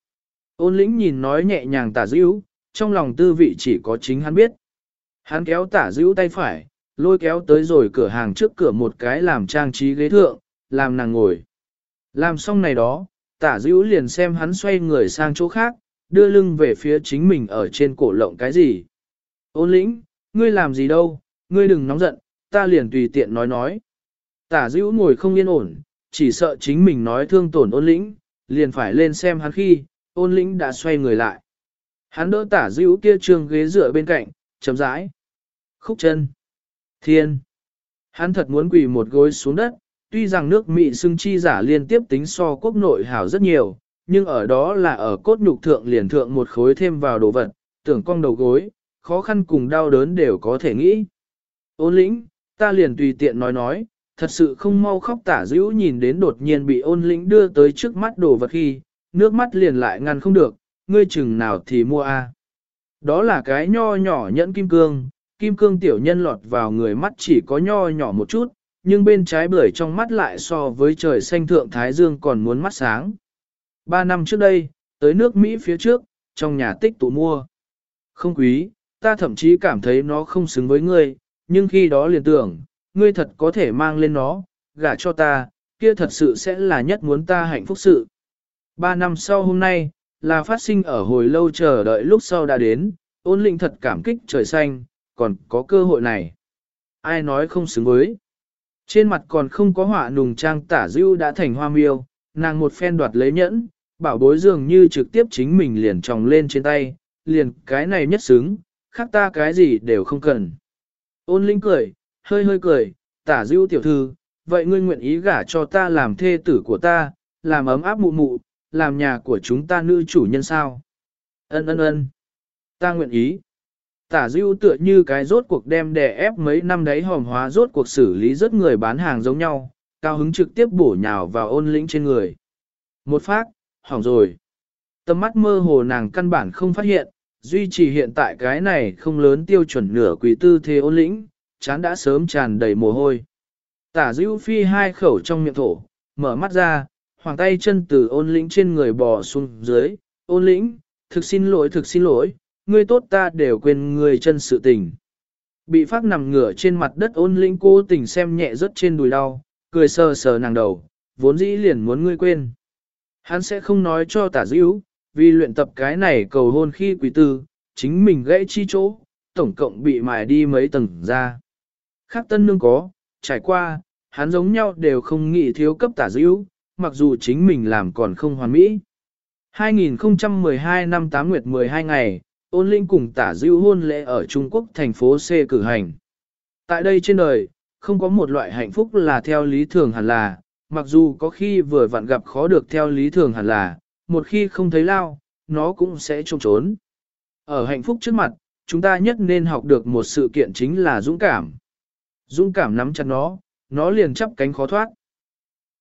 Ôn lĩnh nhìn nói nhẹ nhàng tả Dữ, trong lòng tư vị chỉ có chính hắn biết. Hắn kéo tả Dữ tay phải, lôi kéo tới rồi cửa hàng trước cửa một cái làm trang trí ghế thượng, làm nàng ngồi. Làm xong này đó, tả dữ liền xem hắn xoay người sang chỗ khác, đưa lưng về phía chính mình ở trên cổ lộng cái gì. Ôn lĩnh, ngươi làm gì đâu, ngươi đừng nóng giận, ta liền tùy tiện nói nói. Tả dữ ngồi không yên ổn, chỉ sợ chính mình nói thương tổn ôn lĩnh, liền phải lên xem hắn khi, ôn lĩnh đã xoay người lại. Hắn đỡ tả dữ kia trường ghế dựa bên cạnh, chấm rãi. Khúc chân. Thiên! Hắn thật muốn quỳ một gối xuống đất, tuy rằng nước Mỹ xưng chi giả liên tiếp tính so quốc nội hảo rất nhiều, nhưng ở đó là ở cốt nhục thượng liền thượng một khối thêm vào đồ vật, tưởng cong đầu gối, khó khăn cùng đau đớn đều có thể nghĩ. Ôn lĩnh, Ta liền tùy tiện nói nói, thật sự không mau khóc tả dữ nhìn đến đột nhiên bị ôn lĩnh đưa tới trước mắt đồ vật khi, nước mắt liền lại ngăn không được, ngươi chừng nào thì mua a. Đó là cái nho nhỏ nhẫn kim cương, kim cương tiểu nhân lọt vào người mắt chỉ có nho nhỏ một chút, nhưng bên trái bưởi trong mắt lại so với trời xanh thượng Thái Dương còn muốn mắt sáng. Ba năm trước đây, tới nước Mỹ phía trước, trong nhà tích tụ mua. Không quý, ta thậm chí cảm thấy nó không xứng với ngươi, nhưng khi đó liền tưởng, ngươi thật có thể mang lên nó, gả cho ta, kia thật sự sẽ là nhất muốn ta hạnh phúc sự. Ba năm sau hôm nay, là phát sinh ở hồi lâu chờ đợi lúc sau đã đến, ôn linh thật cảm kích trời xanh, còn có cơ hội này. Ai nói không xứng với. Trên mặt còn không có họa nùng trang tả dưu đã thành hoa miêu, nàng một phen đoạt lấy nhẫn, bảo bối dường như trực tiếp chính mình liền tròng lên trên tay, liền cái này nhất xứng, khác ta cái gì đều không cần. Ôn linh cười, hơi hơi cười, tả dưu tiểu thư, vậy ngươi nguyện ý gả cho ta làm thê tử của ta, làm ấm áp mụ mụ, làm nhà của chúng ta nữ chủ nhân sao? Ân ân ân, ta nguyện ý. Tả dưu tựa như cái rốt cuộc đem đè ép mấy năm đấy hòm hóa rốt cuộc xử lý rất người bán hàng giống nhau, cao hứng trực tiếp bổ nhào vào ôn lĩnh trên người. Một phát, hỏng rồi. Tầm mắt mơ hồ nàng căn bản không phát hiện, duy trì hiện tại cái này không lớn tiêu chuẩn nửa quỷ tư thế ôn lĩnh, chán đã sớm tràn đầy mồ hôi. Tả dữ phi hai khẩu trong miệng thổ, mở mắt ra, hoàng tay chân từ ôn lĩnh trên người bò xuống dưới, ôn lĩnh, thực xin lỗi thực xin lỗi, ngươi tốt ta đều quên ngươi chân sự tình. Bị phát nằm ngửa trên mặt đất ôn lĩnh cố tình xem nhẹ rất trên đùi đau, cười sờ sờ nàng đầu, vốn dĩ liền muốn ngươi quên. Hắn sẽ không nói cho tả dữ, vì luyện tập cái này cầu hôn khi quý tư, chính mình gãy chi chỗ, tổng cộng bị mài đi mấy tầng ra. Khác tân nương có, trải qua, hắn giống nhau đều không nghĩ thiếu cấp tả dữ, mặc dù chính mình làm còn không hoàn mỹ. 2012 năm 8 nguyệt 12 ngày, ôn linh cùng tả dữ hôn lễ ở Trung Quốc thành phố C cử hành. Tại đây trên đời, không có một loại hạnh phúc là theo lý thường hẳn là, mặc dù có khi vừa vặn gặp khó được theo lý thường hẳn là, một khi không thấy lao, nó cũng sẽ trông trốn. Ở hạnh phúc trước mặt, chúng ta nhất nên học được một sự kiện chính là dũng cảm. Dũng cảm nắm chặt nó, nó liền chắp cánh khó thoát.